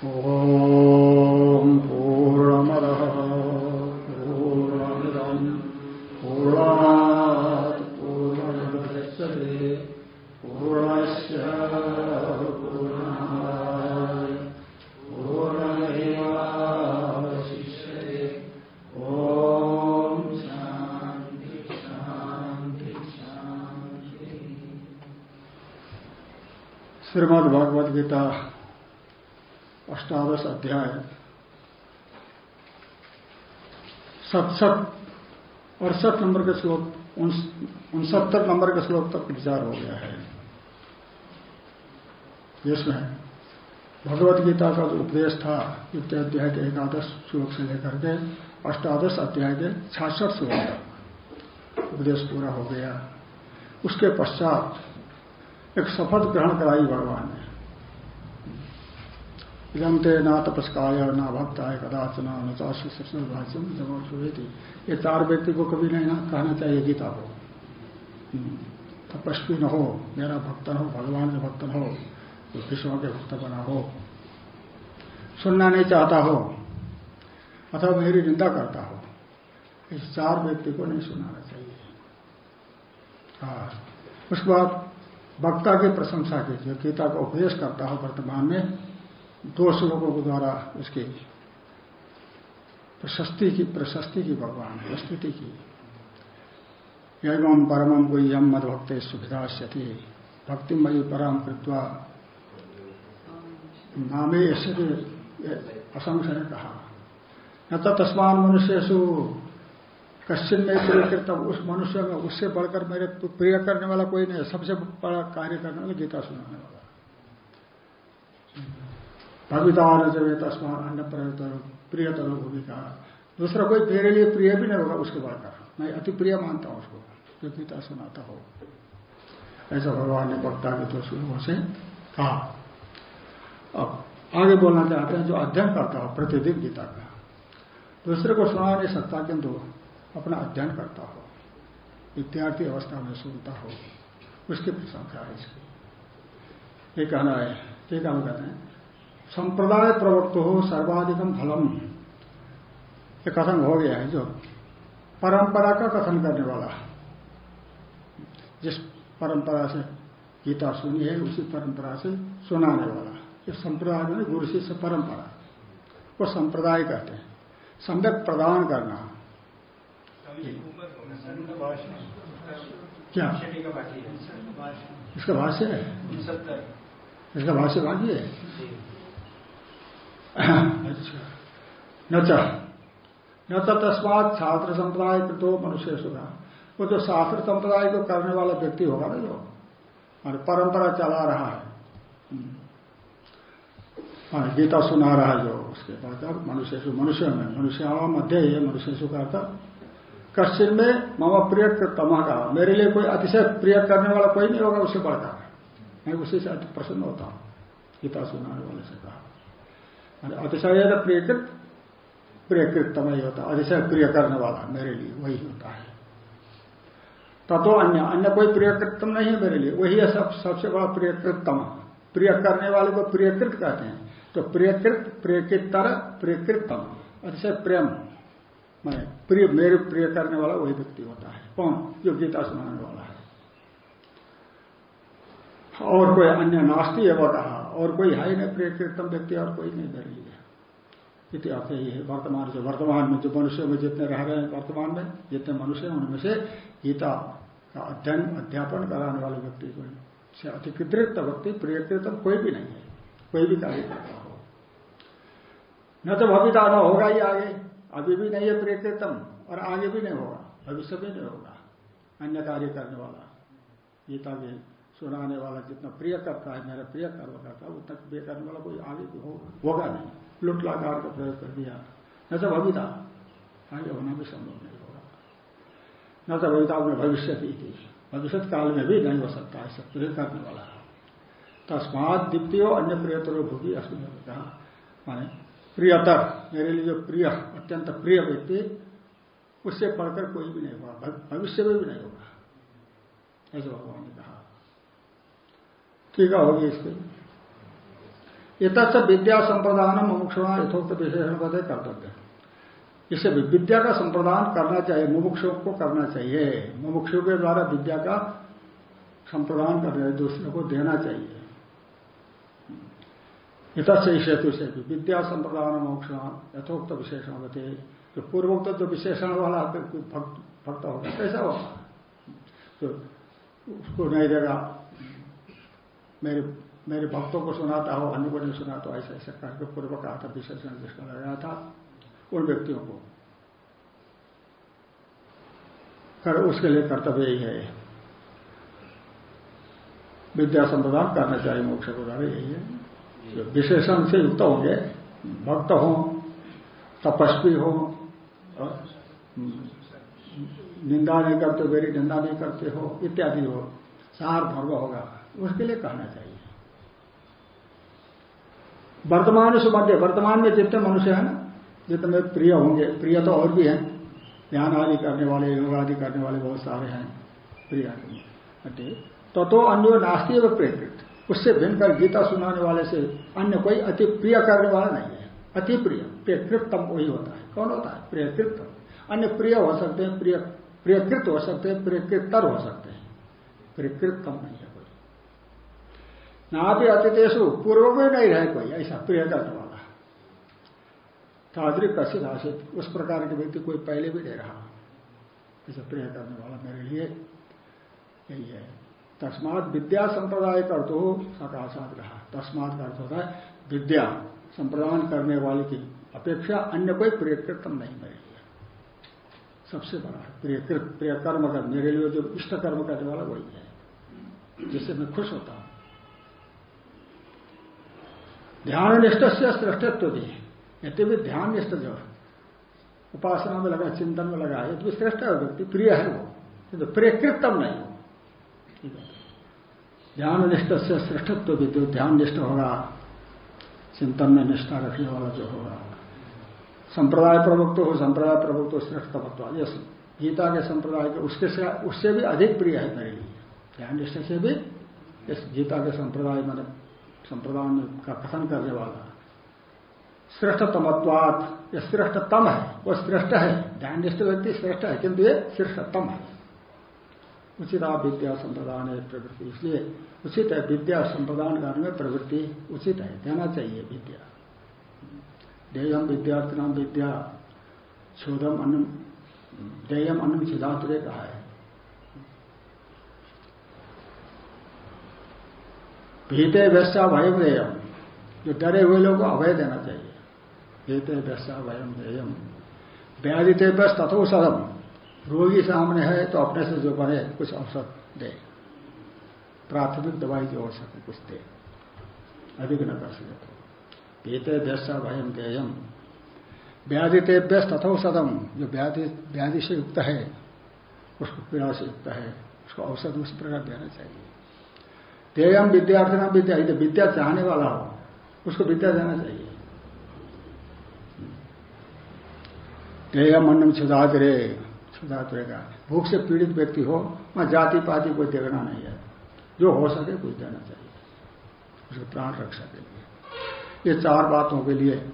我 अड़सठ नंबर के श्लोक उनसत्तर नंबर के श्लोक तक विचार हो गया है। जिसमें भगवत गीता का जो उपदेश था द्वितीय अध्याय के एकादश श्लोक से लेकर के अष्टादश अध्याय के छाछठ श्लोक तक उपदेश पूरा हो गया। उसके पश्चात एक शपथ ग्रहण कराई भगवान ने। इदमते ना तपस्काय ना भक्ताय कदाचना न चाशु भाष्यम जमा ये चार व्यक्ति को कभी नहीं ना कहना चाहिए गीता को। तपस्वी न हो, मेरा भक्त हो, भगवान का भक्त हो तो विष्णु के भक्त बना हो। सुनना नहीं चाहता हो, अथवा मेरी निंदा करता हो, इस चार व्यक्ति को नहीं सुनाना चाहिए। हाँ। उसके बाद वक्ता की प्रशंसा कीजिए, गीता का उपदेश करता हो वर्तमान में। दो श्लोकों के द्वारा उसकी प्रशस्ति की प्रशस्ति की भगवान प्रस्तुति की। एवं परमम को यम मद भक्त मई परम कृत्वा नामे ऐसे ने कहा न तो तस्मान मनुष्य सु कश्चिन में प्रिय तब उस मनुष्य में उससे बढ़कर मेरे प्रिय करने वाला कोई नहीं सबसे बड़ा कार्य करने वाला गीता सुनाने वाला। भवितान जब तस्मान अन्य प्रिय तरह भूमिका। दूसरा कोई मेरे लिए प्रिय भी नहीं होगा, उसके बढ़कर मैं अति प्रिय मानता हूँ उसको जो गीता सुनाता हो। ऐसा भगवान ने वक्ता के तो शुरू से कहा। अब आगे बोलना चाहते हैं, जो अध्ययन करता हो, प्रतिदिन गीता का। दूसरे को सुना नहीं सकता किंतु अपना अध्ययन करता हो। विद्यार्थी अवस्था में सुनता हो। उसकी प्रशंसा है इसकी। ये कहना है, ये काम कहते हैं। संप्रदाय प्रवक्त हो सर्वाधिकम फलम। ये कथन हो गया है जो परंपरा का कथन करने वाला। जिस परंपरा से गीता सुनी है, उसी परंपरा से सुनाने वाला। ये संप्रदाय में गुरु शिष्य परंपरा। वो संप्रदाय कहते हैं। सम्यक प्रदान करना। क्या? इसका भाष्य है? इसका भाष्य बाकी है? अच्छा। न न तस्मात छात्र संप्रदाय कृतो मनुष्य सुधा। वो जो शास्त्र संप्रदाय को करने वाला व्यक्ति होगा ना जो परंपरा चला रहा है। हाँ गीता सुना रहा है जो, उसके बाद अब मनुष्य सु, मनुष्य में, मनुष्य मध्य है मनुष्य सु का कश्चिन में मामा प्रिय तम का मेरे लिए कोई अतिशय प्रिय करने वाला कोई नहीं होगा उससे बढ़कर मैं उसी से प्रसन्न होता हूँ। गीता सुनाने वाले से कहा। अतिशय प्रियकृत प्रियकृतम ही होता अतिशय प्रिय करने वाला मेरे लिए वही होता है। तत्व अन्य अन्य कोई प्रियकृतम नहीं है मेरे लिए। वही है सब, सबसे बड़ा प्रियकृतम। प्रिय करने वाले को प्रियकृत कहते हैं। तो प्रियकृत, प्रियकृतर, प्रियकृतम। अतिशय प्रेम। मैं प्रिय, मेरे प्रिय करने वाला वही व्यक्ति होता है। कौन? जो गीता सुनाने वाला है। और कोई अन्य नास्ती है वो कहा? और कोई है ही नहीं प्रियकृतम व्यक्ति और कोई नहीं मेरे लिए इति अर्थ ये है। वर्तमान से वर्तमान में, जो मनुष्य में जितने रह रहे हैं वर्तमान में, जितने मनुष्य हैं, उनमें से गीता का अध्ययन, अध्यापन कराने वाले व्यक्ति को से अतिकृत व्यक्ति प्रियकृतम कोई भी नहीं है। कोई भी कार्य करता हो। न तो भविता न होगा ही आगे। अभी भी नहीं है प्रियकृतम और आगे भी नहीं होगा। भविष्य भी नहीं होगा। अन्य कार्य करने वाला। गीता के सुनाने वाला जितना प्रिय करता है, मेरा प्रिय कर्म करता है उतना प्रिय करने वाला कोई आगे भी होगा नहीं। लुटलाकार का प्रयोग कर दिया। न तो भविता। आगे होना भी संभव नहीं होगा। न तो भविता में भविष्य की थी। भविष्य काल में भी नहीं हो सकता है, सब प्रिय करने वाला तस्मात द्वितीय अन्य प्रियतर भूगी कहा माने प्रियतर, मेरे लिए जो प्रिय, अत्यंत प्रिय व्यक्ति, उससे पढ़कर कोई भी नहीं होगा। भविष्य में भी नहीं होगा। ऐसे भगवान ने कहा। है, होगी इसके। लिए इत विद्या संप्रदान मुमुक्षुणा यथोक्त विशेषण पदे कर्तव्य। इसे विद्या का संप्रदान करना चाहिए, मुमुक्षु को करना चाहिए। मुमुक्षु के द्वारा विद्या का संप्रदान करना दूसरे को देना चाहिए। इत से हेतु से भी विद्या संप्रदान मोक्ष यथोक्त विशेषण होते जो पूर्वोक्त जो विशेषण वाला भक्त होगा, कैसा होगा? तो उसको नहीं देगा। मेरे मेरे भक्तों को सुनाता हो, अन्य को नहीं सुना तो ऐसा ऐसा करके पूर्व कहा था विशेषण जिसका लगाया था, उन व्यक्तियों को। कर उसके लिए कर्तव्य ही है। विद्या संप्रदान करना चाहिए, मोक्ष को द्वारा यही है। विशेषण से युक्त होंगे, भक्त हो, तपस्वी हो निंदा नहीं करते मेरी निंदा नहीं करते हो, इत्यादि हो, सार धर्म होगा। उसके लिए कहना चाहिए। वर्तमान से मध्य वर्तमान में जितने मनुष्य हैं, जितने प्रिय होंगे, प्रिय तो और भी हैं, ध्यान आदि करने वाले, योग आदि करने वाले बहुत सारे हैं, प्रिय तो तो अन्य नास्ती व प्रेकृत उससे भिन्न कर गीता सुनाने वाले से अन्य कोई अति प्रिय करने वाला नहीं है। अति प्रिय प्रियकृतम वही होता है। कौन होता है? प्रियकृत अन्य प्रिय हो सकते हैं, प्रिय प्रियकृत हो सकते हैं प्रियकृतर हो सकते हैं। प्रियकृतम नहीं ना भी अतिथेशु पूर्व में नहीं रहे कोई, ऐसा प्रिय करने वाला तादृक कशित आशित उस प्रकार के व्यक्ति कोई पहले भी नहीं रहा। ऐसा प्रिय करने वाला मेरे लिए यही है। तस्मात विद्या संप्रदाय कर तो सकाशात रहा। तस्मात का अर्थ होता है, विद्या संप्रदान करने वाले की अपेक्षा अन्य कोई प्रियकृतम नहीं मेरे लिए। सबसे बड़ा प्रियकृत प्रिय कर्म कर मेरे लिए जो इष्ट कर्म करने वाला वही है, जिससे मैं खुश होता हूँ ध्यान निष्ठ से श्रेष्ठत्व भी यदि भी ध्यान निष्ठ जो उपासना में लगा, चिंतन में लगा यदि श्रेष्ठ है, व्यक्ति प्रिय है वो, किंतु प्रियकृतम नहीं ध्यान निष्ठ से श्रेष्ठत्व भी जो ध्यान निष्ठ होगा, चिंतन में निष्ठा रखने वाला जो होगा, संप्रदाय प्रवक्त हो, संप्रदाय प्रवक्त हो श्रेष्ठतमत्व ये गीता के संप्रदाय के उसके से, उससे भी अधिक प्रिय है मेरे लिए। ध्यान निष्ठा से भी इस गीता के संप्रदाय मैंने संप्रदान का कथन करने वाला। श्रेष्ठतमत्वात, यह श्रेष्ठतम है, वह श्रेष्ठ है। ध्यान निष्ठ व्यक्ति श्रेष्ठ है, किंतु ये श्रेष्ठतम है। उचित विद्या संप्रदान है प्रवृत्ति, इसलिए उचित है विद्या संप्रदान करने में प्रवृत्ति उचित है, देना चाहिए विद्या। देयम विद्यार्थी नाम विद्या शोधम अन्नम देयम अन्नम छिदातुरे कहा है। भीते व्यस्ता भयम देयम जो डरे हुए लोगों को अभय देना चाहिए। भीते व्यस्ता भयम देयम व्याधिते व्यस्त तथो सदम रोगी सामने है तो अपने से जो बने, कुछ औसत दे। प्राथमिक दवाई जो हो सके कुछ दे। अधिक न कर सके तो। भीते व्यस्ता भयम देयम व्याधिते व्यस्त तथो सदम जो व्याधि व्याधि से युक्त है, उसको पीड़ा से युक्त है, उसको औषध उस प्रकार देना चाहिए। तेयम विद्यार्थी नाम विद्या विद्या चाहने वाला हो, उसको विद्या देना चाहिए। तेयम अन्नम छुदातरे छुदातरे का। भूख से पीड़ित व्यक्ति हो, वहाँ जाति पाति कोई देखना नहीं है। जो हो सके कुछ देना चाहिए। उसके प्राण रक्षा के लिए। ये चार बातों के लिए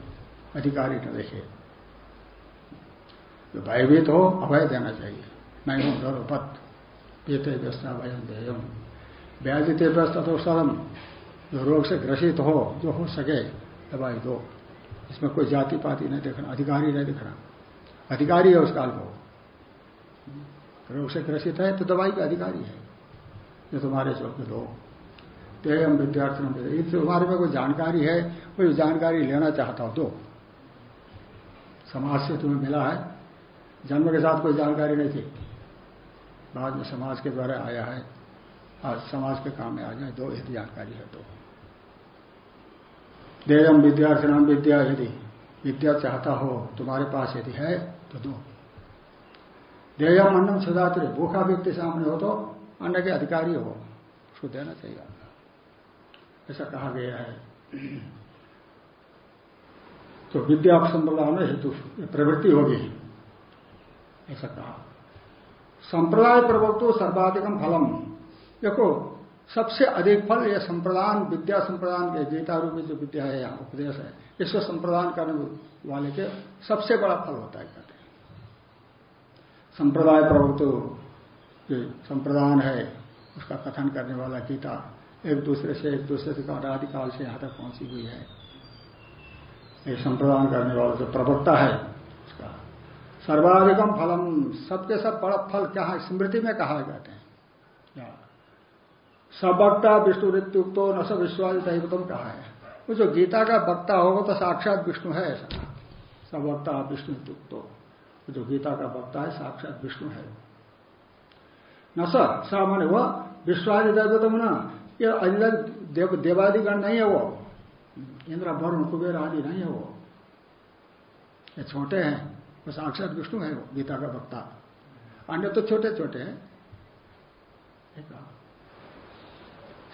अधिकारी न देखे। जो भयभीत हो, अभय देना चाहिए। नहीं हूँ डरो पत पीते व्यस्ता भयम देयम व्याधिते व्यस्त तो सदम जो रोग से ग्रसित हो, जो हो सके, दवाई दो। इसमें कोई जाति पाति नहीं देखना, अधिकारी नहीं देखना। अधिकारी है उस काल को रोग से ग्रसित है तो दवाई का अधिकारी है। जो तुम्हारे चौक दो। ते हम विद्यार्थी तुम्हारे में कोई जानकारी है, कोई जानकारी लेना चाहता हो तो समाज से तुम्हें मिला है। जन्म के साथ कोई जानकारी नहीं थी। बाद में समाज के द्वारा आया है। आज समाज के काम में आ जाए, दो यदि जानकारी है तो देयम विद्यार्थी नाम विद्या यदि, विद्या चाहता हो, तुम्हारे पास यदि है तो दो। देयम अन्नम सुधातुरे भूखा व्यक्ति सामने हो तो अन्न के अधिकारी हो, उसको देना चाहिए ऐसा कहा गया है। तो विद्या संप्रदाय में हेतु प्रवृत्ति होगी। ऐसा कहा। संप्रदाय प्रवक्तो सर्वाधिकम फलम। देखो, सबसे अधिक फल यह संप्रदान, विद्या संप्रदान के गीता रूपी जो विद्या है यहाँ उपदेश है, इसको संप्रदान करने वाले के सबसे बड़ा फल होता है, कहते हैं। संप्रदाय प्रभुत्व संप्रदान है, उसका कथन करने वाला गीता एक दूसरे से, एक दूसरे से अनादिकाल से यहाँ तक पहुँची हुई है। ये संप्रदान करने वाला जो प्रवक्ता है, उसका सर्वाधिकम फलम, सबके सब बड़ा फल क्या है? स्मृति में कहा जाते हैं। सब वक्ता विष्णु ऋत्युक्तो न सब विश्वास दैवतम कहा है वो जो गीता का वक्ता होगा तो साक्षात विष्णु है ऐसा। सब वक्ता विष्णु जो गीता का वक्ता है साक्षात विष्णु है। न सामान्य हुआ विश्वादि दैवतम न। ये अधिक देव, देवादिगण नहीं है वो। इंद्र वरुण कुबेर आदि नहीं है वो। ये छोटे हैं वो साक्षात विष्णु है वो गीता का वक्ता। अन्य तो छोटे छोटे हैं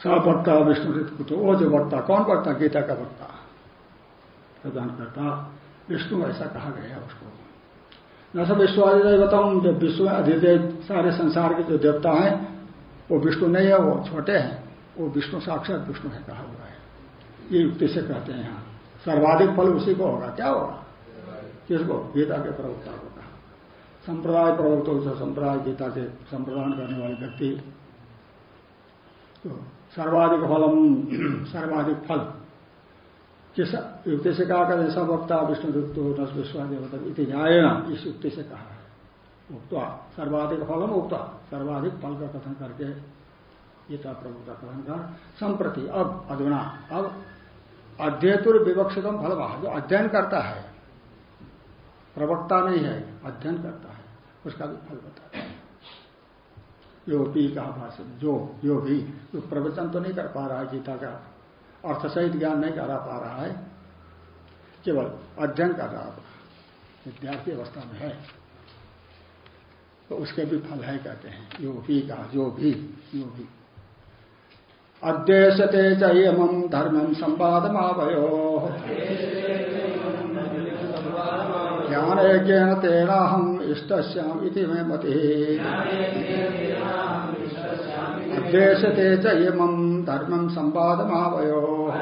सब वक्ता विष्णु कुछ वो जो वक्ता कौन वक्ता गीता का वक्ता प्रदान करता विष्णु ऐसा कहा गया उसको न सब विश्वादिदय बताऊँ जब विश्व अधिदेव सारे संसार के जो देवता हैं वो विष्णु नहीं है वो छोटे हैं वो विष्णु साक्षात विष्णु है कहा हुआ है ये युक्ति से कहते हैं यहाँ सर्वाधिक फल उसी को होगा क्या होगा किसको गीता के प्रवक्ता को कहा संप्रदाय प्रवक्ता संप्रदाय गीता के संप्रदान करने वाले व्यक्ति तो सर्वाधिक फलम सर्वाधिक फल किस युक्ति से कहा कर ऐसा वक्ता, विष्णु युक्तो रस विश्वादेवता इति न्याय इस युक्ति से कहा है। उक्ता सर्वाधिक फलम उक्ता सर्वाधिक फल का कथन करके गीता प्रभु का कथन कर संप्रति। अब अधुना, अब अध्ययतुर विवक्षितम फल जो अध्ययन करता है, प्रवक्ता नहीं है, अध्ययन करता है, उसका भी फल बताता योगी कहा भाषण, जो यो भी जो प्रवचन तो नहीं कर पा रहा है गीता का। अर्थ सहित ज्ञान नहीं करा पा रहा है। केवल अध्ययन कर रहा विद्यार्थी अवस्था में है। तो उसके भी फल है, कहते हैं। योगी का, जो भी योगी अद्वेशते चयम धर्मम संवाद मावयो ज्ञान यज्ञ तेना हम इष्ट श्याम इति में मति। अद्वेशते च इमं धर्मं संवादमावयो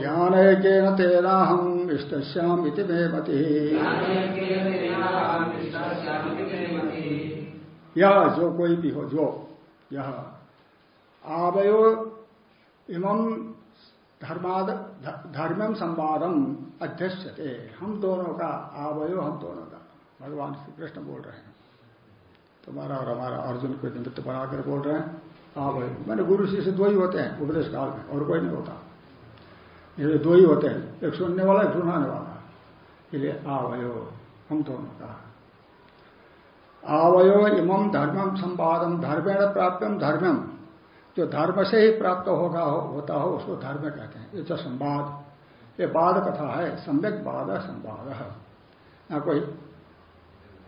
ज्ञानैकेन तेनाहम् इष्टश्याम इति मे मति। यह जो कोई भी हो, जो यह आवयो इमं धर्माद धर्मम संवादम अध्यक्षते हम दोनों का आवयो, हम दोनों का। भगवान श्री कृष्ण बोल रहे हैं। तुम्हारा और हमारा अर्जुन को निमित्त बनाकर बोल रहे हैं भाई मैंने गुरु शिष्य दो ही होते हैं उपदेश काल में, और कोई नहीं होता। ये दो ही होते हैं, एक सुनने वाला, एक सुनाने वाला। इसलिए आवयो, हम दोनों का। आवयो इमम धर्मम संवादम धर्मेण प्राप्तम धर्मम जो धर्म से ही प्राप्त होगा हो, होता हो उसको धर्म कहते हैं। ये जो संवाद ये बाद कथा है सम्यक बाद है संवाद ना कोई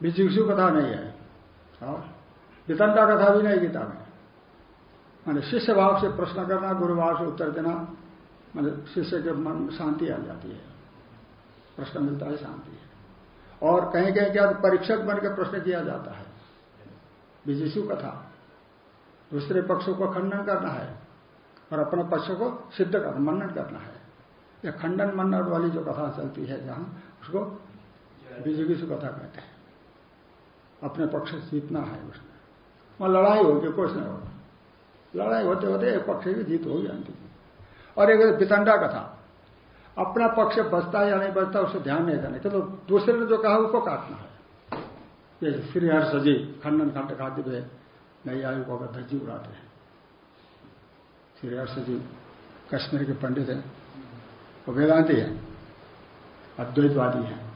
विजिक्षु कथा नहीं है। वितंडा कथा भी नहीं गीता में। माने शिष्य भाव से प्रश्न करना गुरु भाव से उत्तर देना माने शिष्य के मन में शांति आ जाती है। प्रश्न मिलता है शांति है। और कहीं कहीं क्या परीक्षक बनकर प्रश्न किया जाता है। विजिशु कथा। दूसरे पक्षों को खंडन करना है और अपने पक्ष को सिद्ध करना, मनन करना है। यह खंडन मनन वाली जो कथा चलती है जहाँ, उसको बीजेपी से कथा कहते हैं। अपने पक्ष जीतना है उसने। वहाँ लड़ाई होगी कुछ नहीं होगा। लड़ाई होते होते एक पक्ष की जीत होगी अंतिम और एक पितंडा कथा। अपना पक्ष बचता है या नहीं बचता, उसे ध्यान नहीं देना तो दूसरे ने जो कहा, उसको काटना है। श्री हर्ष जी, खंडन खंड खाते हुए नई आयु को अगर धज्जी उड़ाते हैं। श्री जी कश्मीर के पंडित हैं। वो वेदांति हैं, अद्वैतवादी हैं।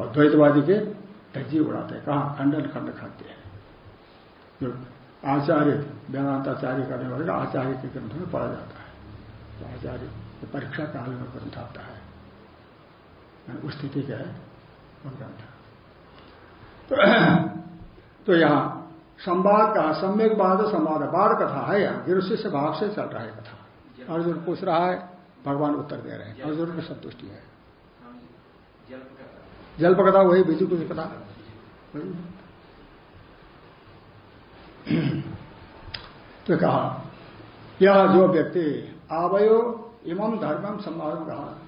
और द्वैतवादी के धज्जी उड़ाते हैं। कहा? खंडन, खंड खाते हैं। जो आचार्य, वेदांताचार्य करने वाले का आचार्य के ग्रंथ में पढ़ा जाता है। तो आचार्य परीक्षा काल में ग्रंथ आता है। उस स्थिति का है ग्रंथ। तो यहाँ संवाद का सम्यक बाद संवाद बाद कथा है यहाँ। से भाव से चल रहा है कथा। अर्जुन पूछ रहा है, भगवान उत्तर दे रहे हैं। अर्जुन की संतुष्टि है। जल्प कथा वही बीजू कुछ कथा। तो कहा, यह जो व्यक्ति आवयो इमम धर्मम संभाव कहा।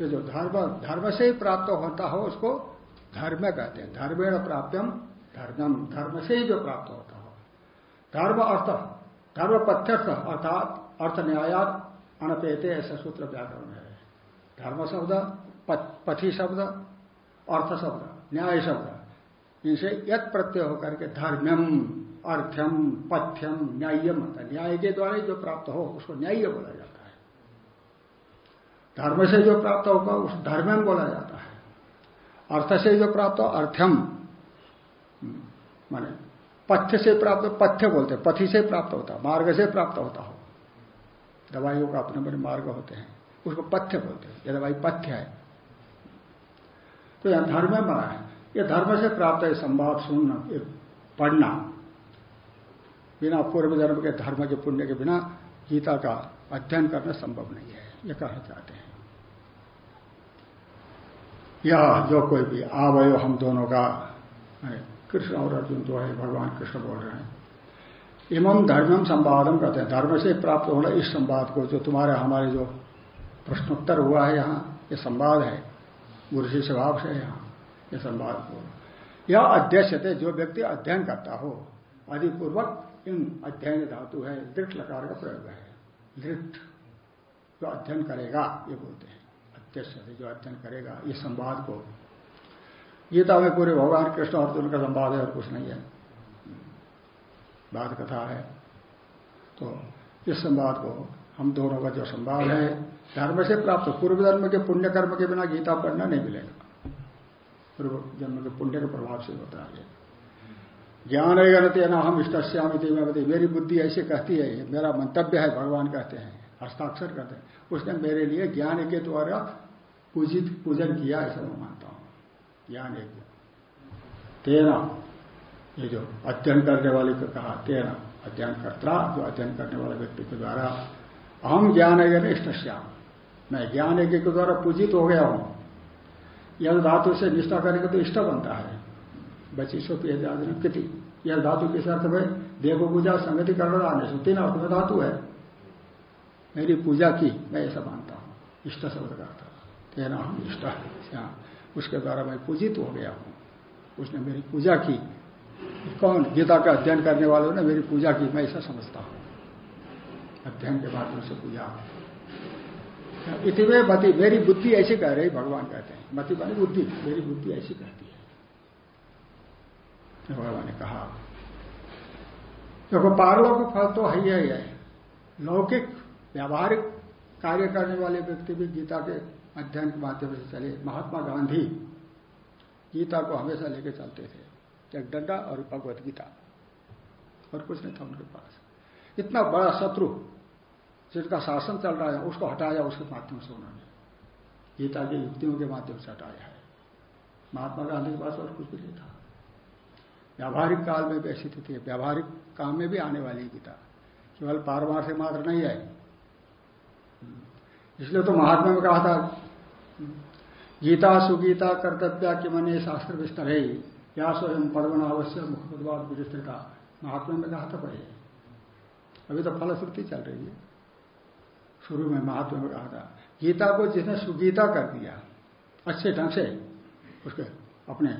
ये जो धर्म धर्म से ही प्राप्त होता हो, उसको धर्म कहते हैं। धर्मेण प्राप्तम धर्मम धर्म से ही जो प्राप्त होता हो। धर्म अर्थ, धर्म पथ्यर्थ अर्थात अर्थ न्यायात अनपेते ऐसा सूत्र व्याकरण है। धर्म शब्द पथी शब्द, अर्थ शब्द, न्याय शब्द, इनसे यद प्रत्यय होकर के धर्म्यम, अर्थ्यम, पथ्यम न्यायम न्याय के द्वारा जो प्राप्त हो, उसको न्याय बोला जाता है। धर्म से जो प्राप्त होगा, उस धर्म बोला जाता है। अर्थ से जो प्राप्त हो, अर्थ्यम माने पथ्य से प्राप्त, पथ्य बोलते पथि से प्राप्त होता, मार्ग से प्राप्त होता हो। दवाइयों का अपने अपने मार्ग होते हैं, उसको पथ्य बोलते हैं यह दवाई पथ्य है। तो यह धर्म बना है यह धर्म से प्राप्त है संवाद सुनना पढ़ना। बिना पूर्व जन्म के धर्म के पुण्य के बिना गीता का अध्ययन करना संभव नहीं है यह कहना चाहते हैं। यह जो कोई भी आवयो, हम दोनों का कृष्ण और अर्जुन जो है, भगवान कृष्ण बोल रहे हैं। इमम धर्मम संवादम कहते हैं धर्म से प्राप्त होना इस संवाद को जो तुम्हारे, हमारे जो प्रश्नोत्तर हुआ है यहाँ, ये संवाद है। गुरु से स्वभाव से यहाँ, ये संवाद को। यह अध्यक्ष थे जो व्यक्ति अध्ययन करता हो, अधिपूर्वक इन अध्ययन धातु है, दृढ़ लकार का प्रयोग है। दृढ़ जो अध्ययन करेगा, ये बोलते हैं। अध्यक्ष जो अध्ययन करेगा, ये संवाद को गीता में पूरे भगवान कृष्ण अर्जुन का संवाद है और कुछ नहीं है। बात कथा है। तो इस संवाद को हम दोनों का जो संवाद है, धर्म से प्राप्त, पूर्व जन्म के पुण्य कर्म के बिना गीता पढ़ना नहीं मिलेगा। पूर्व जन्म के पुण्य के प्रभाव से होता है। ज्ञान है गणते ना, हम इष्टश्यामी मेरी बुद्धि ऐसे कहती है, मेरा मंतव्य है, भगवान कहते हैं, हस्ताक्षर करते हैं। उसने मेरे लिए ज्ञान के द्वारा पूजित, पूजन किया ऐसा मैं मानता हूँ। ज्ञान एक तेना, ये जो अध्ययन करने वाले को कहा, तेना, अध्ययन करता, जो अध्ययन करने वाले व्यक्ति के द्वारा हम ज्ञान है इष्टश्याम मैं ज्ञान यज्ञ के द्वारा पूजित हो गया हूँ। यह धातु से निष्ठा करेंगे तो इष्ट बनता है। बची सो कृति। यह धातु किस अर्थ में? देव पूजा, संगति करण आने से। तीन अर्थ में धातु है। मेरी पूजा की, मैं ऐसा मानता हूँ। इष्ट शब्द का था तेना हम इष्ट उसके द्वारा मैं पूजित हो गया हूँ। उसने मेरी पूजा की। कौन? गीता का अध्ययन करने वालों ने मेरी पूजा की। मैं ऐसा समझता हूँ। अध्ययन के बाद से पूजा इतने मति, मेरी बुद्धि ऐसी कह रही? भगवान कहते हैं, मति मानी बुद्धि, मेरी बुद्धि ऐसी कहती है। भगवान ने कहा, देखो पारलौकिक फल तो है ही है। लौकिक, व्यावहारिक कार्य करने वाले व्यक्ति भी गीता के अध्ययन के माध्यम से चले, महात्मा गांधी गीता को हमेशा लेके चलते थे, एक डंडा और भगवत गीता। और कुछ नहीं था उनके पास। इतना बड़ा शत्रु जिनका शासन चल रहा है, उसको हटाया उसके माध्यम से उन्होंने। गीता की युक्तियों के माध्यम से हटाया है। महात्मा गांधी के पास और कुछ भी नहीं था। व्यावहारिक काल में भी स्थिति है। व्यावहारिक काम में भी आने वाली गीता। केवल पारमार्थिक मात्र नहीं है। इसलिए तो महात्मा में कहा था गीता सुगीता कर्तव्य कि मने शास्त्र विस्तर है या स्वयं पद्मना अवश्य मुखपदवाद महात्मा में कहा था पहले अभी तो फलश्रुति चल रही है। शुरू में महात्मा में कहा था, गीता को जिसने सुगीता कर दिया, अच्छे ढंग से, उसके अपने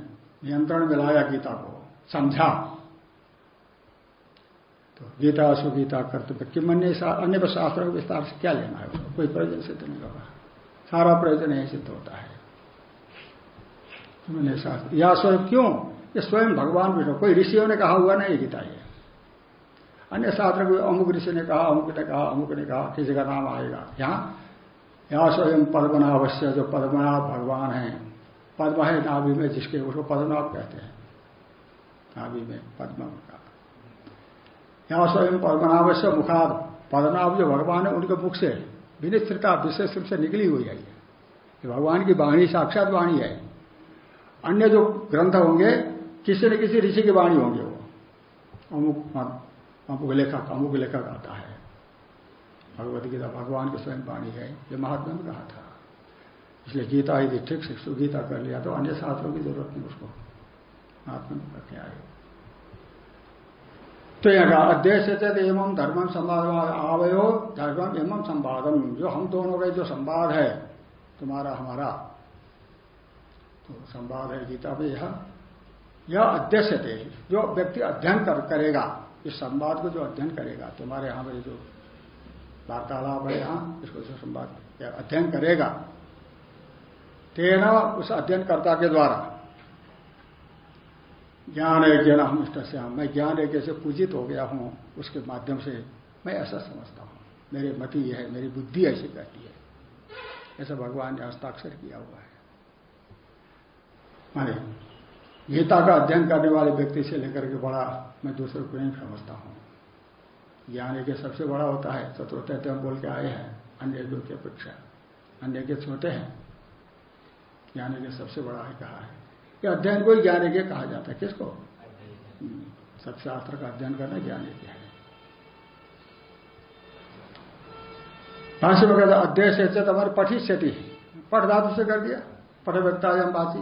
नियंत्रण में लाया गीता को, समझा। तो गीता, सुगीता, कर्तव्य, कि मन अन्य शास्त्रों के विस्तार से क्या लेना है? उसको कोई प्रयोजन सिद्ध नहीं होगा। सारा प्रयोजन यही सिद्ध होता है। शास्त्र या स्वयं क्यों? ये स्वयं भगवान भी कोई ऋषियों ने कहा हुआ नहीं गीता ये। अन्य शास्त्र को अमुक ऋषि ने कहा, अमुक ने कहा, अमुक ने कहा, किसी का नाम आएगा। यहाँ यहाँ स्वयं पद्मनाभस्य जो पद्मनाभ भगवान है। पद्म है नाभि में जिसके, उसको पद्मनाभ कहते हैं। नाभि में पद्म का। यहाँ स्वयं पद्मनाभस्य मुखाद, पद्मनाभ जो भगवान है, उनके मुख से विनिश्चिता विशेष रूप से निकली हुई है। ये भगवान की वाणी, साक्षात वाणी है। अन्य जो ग्रंथ होंगे, किसी न किसी ऋषि की वाणी होंगे वो। अमुक अमुक लेखक अमुक लेखक आता है। भगवत गीता भगवान की स्वयं वाणी है, ये महात्मा ने कहा था। इसलिए गीता यदि ठीक से सुगीता कर लिया तो अन्य शास्त्रों की ज़रूरत नहीं उसको। महात्मा करके आए तो यहाँ अध्यक्ष चेत एवं धर्मम संवाद आवयो धर्मम एवं संवादम। जो हम दोनों का जो संवाद है तुम्हारा हमारा तो संवाद है गीता में यह। अध्यक्ष थे जो व्यक्ति अध्ययन कर, करेगा इस संवाद को जो अध्ययन करेगा तुम्हारे यहाँ पर जो वार्तालाप है यहाँ इसको जो संवाद अध्ययन करेगा तेना उस अध्ययन अध्ययनकर्ता के द्वारा ज्ञान है ज्ञान हम इष्ट से मैं ज्ञान एक कैसे पूजित हो गया हूँ, उसके माध्यम से मैं ऐसा समझता हूँ। मेरे मति यह है, मेरी बुद्धि ऐसी कहती है। ऐसा भगवान ने हस्ताक्षर किया हुआ है। माने, गीता का अध्ययन करने वाले व्यक्ति से लेकर के बड़ा मैं दूसरे को नहीं समझता हूँ। ज्ञान एक सबसे बड़ा होता है चतुर्थ हम बोल के आए हैं, अन्य की अपेक्षा। अन्य के छोटे हैं। ज्ञान के सबसे बड़ा है, कहा है? कि अध्ययन को ही ज्ञान के कहा जाता है। किसको? सत्शास्त्र का अध्ययन करना ज्ञान के है। भाष्य में कहते अध्यय से हमारे पठिष्यति। पठ धातु से कर दिया पठ व्यक्ता बासी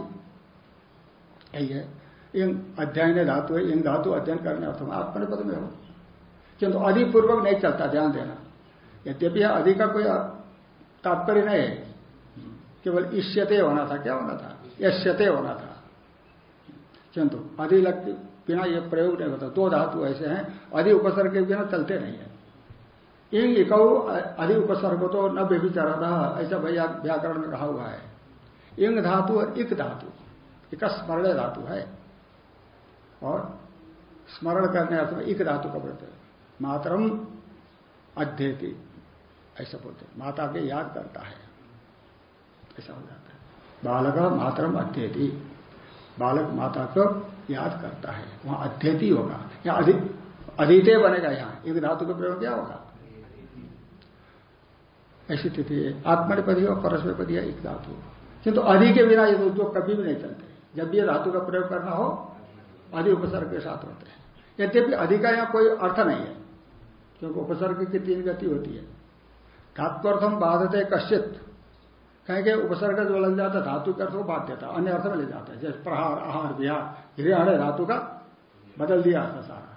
यही है। इन अध्ययन धातु है इन धातु अध्ययन करने अर्थ में आत्मने पद में हो। किंतु अधिपूर्वक नहीं चलता, ध्यान देना। यद्यपि अधिक का कोई तात्पर्य नहीं है। केवल ईष्यते होना था, क्या होना था? यश्यते होना था। किंतु अधि लग बिना ये प्रयोग नहीं होता। दो धातु ऐसे हैं, अधि उपसर्ग के बिना चलते नहीं है। इंग इकऊ अधि उपसर्ग तो न था, ऐसा भैया व्याकरण में कहा हुआ है। इंग धातु और इक धातु, एक स्मरण धातु है। और स्मरण करने अर्थ में इक धातु का बोलते मातरम अध्येति, ऐसा बोलते माता के याद करता है। ऐसा हो जाता है। बालक मातरम अध्येति। बालक माता को याद करता है। वहाँ अध्येति होगा। या अधीते बनेगा यहाँ। एक धातु का प्रयोग क्या होगा? ऐसी स्थिति है। आत्मनिपति और परस्पति है एक धातु। किंतु अधि के बिना ये उद्योग कभी भी नहीं चलते। जब भी धातु का प्रयोग करना हो, अधि उपसर्ग के साथ होते हैं। यद्यपि अधि का यहाँ कोई अर्थ नहीं है, क्योंकि उपसर्ग की तीन गति होती है। धात्वर्थम बाधते कश्चित। कहेंगे उपसर्ग जो लग जाता है, धातु के अर्थ को बात देता अन्य अर्थ में ले जाता है। जैसे प्रहार, आहार, विहार गृहण धातु का बदल दिया अर्थ सारा।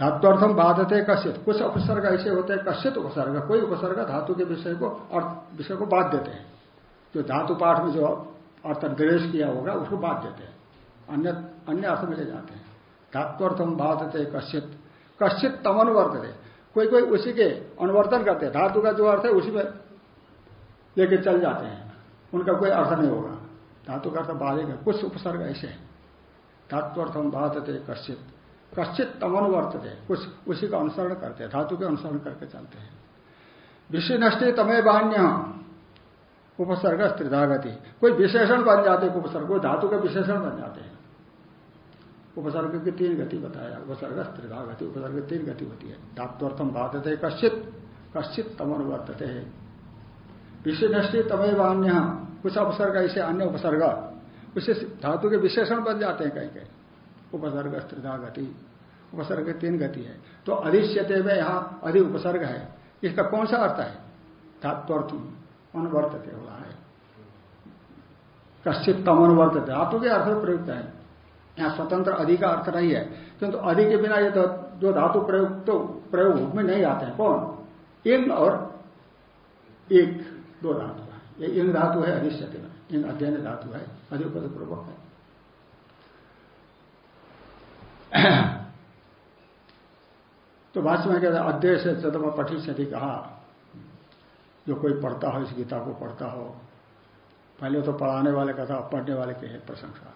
धात्वर्थम बाधते कश्चित। कुछ उपसर्ग ऐसे होते हैं, कश्चित उपसर्ग। कोई उपसर्ग धातु के विषय को अर्थ, विषय को बात देते हैं जो धातु पाठ में जो अर्थ निर्देश किया होगा, उसको बात देते हैं अन्य अन्य अर्थ में ले जाते हैं। धात्वर्थम बाधते कश्चित। कश्चित तमनुवर्तते। कोई कोई उसी के अनुवर्तन करते हैं। धातु का जो अर्थ है उसी में लेके चल जाते हैं। उनका कोई अर्थ नहीं होगा। धातु का अर्थ बाधेगा कुछ उपसर्ग ऐसे हैं। धातुअर्थम बाधते कश्चित। कश्चित तमनुवर्तते। कुछ उसी का अनुसरण करते हैं। धातु के अनुसरण करके चलते हैं। विषय नष्टि तमे बान्य उपसर्ग स्त्रिधागति। कोई विशेषण बन जाते उपसर्ग। कोई धातु के विशेषण बन जाते हैं। उपसर्ग की तीन गति बताया, उपसर्ग स्त्रिधा गति, उपसर्ग तीन गति होती है। धात्वर्थम बाधते कश्चित कश्चित तम अनुवर्तते है विशेष तमेवान्य कुछ उपसर्ग ऐसे अन्य उपसर्ग उसे धातु के विशेषण बन जाते हैं कहीं कहीं उपसर्ग स्त्रिधा गति, उपसर्ग की तीन गति है। तो अधिश्यते में यहाँ अधिक उपसर्ग है। इसका कौन सा अर्थ है? धात्वर्थ अनुवर्तते हुआ है। कश्चित तम अनुवर्तते धातु के अर्थ प्रयुक्त है। यहाँ स्वतंत्र अधि का अर्थ नहीं है। किंतु अधि के बिना ये तो जो धातु प्रयोग तो प्रयोग में नहीं आते हैं। कौन? इंग और एक दो धातु ये इंग धातु है अधिष्यति में इंग अध्ययन धातु है अधिपद पूर्वक है। तो भाष्य में कहते अध्यय से चतम पठिष्यति कहा, जो कोई पढ़ता हो, इस गीता को पढ़ता हो, पहले तो पढ़ाने वाले कथा पढ़ने वाले के है प्रशंसा।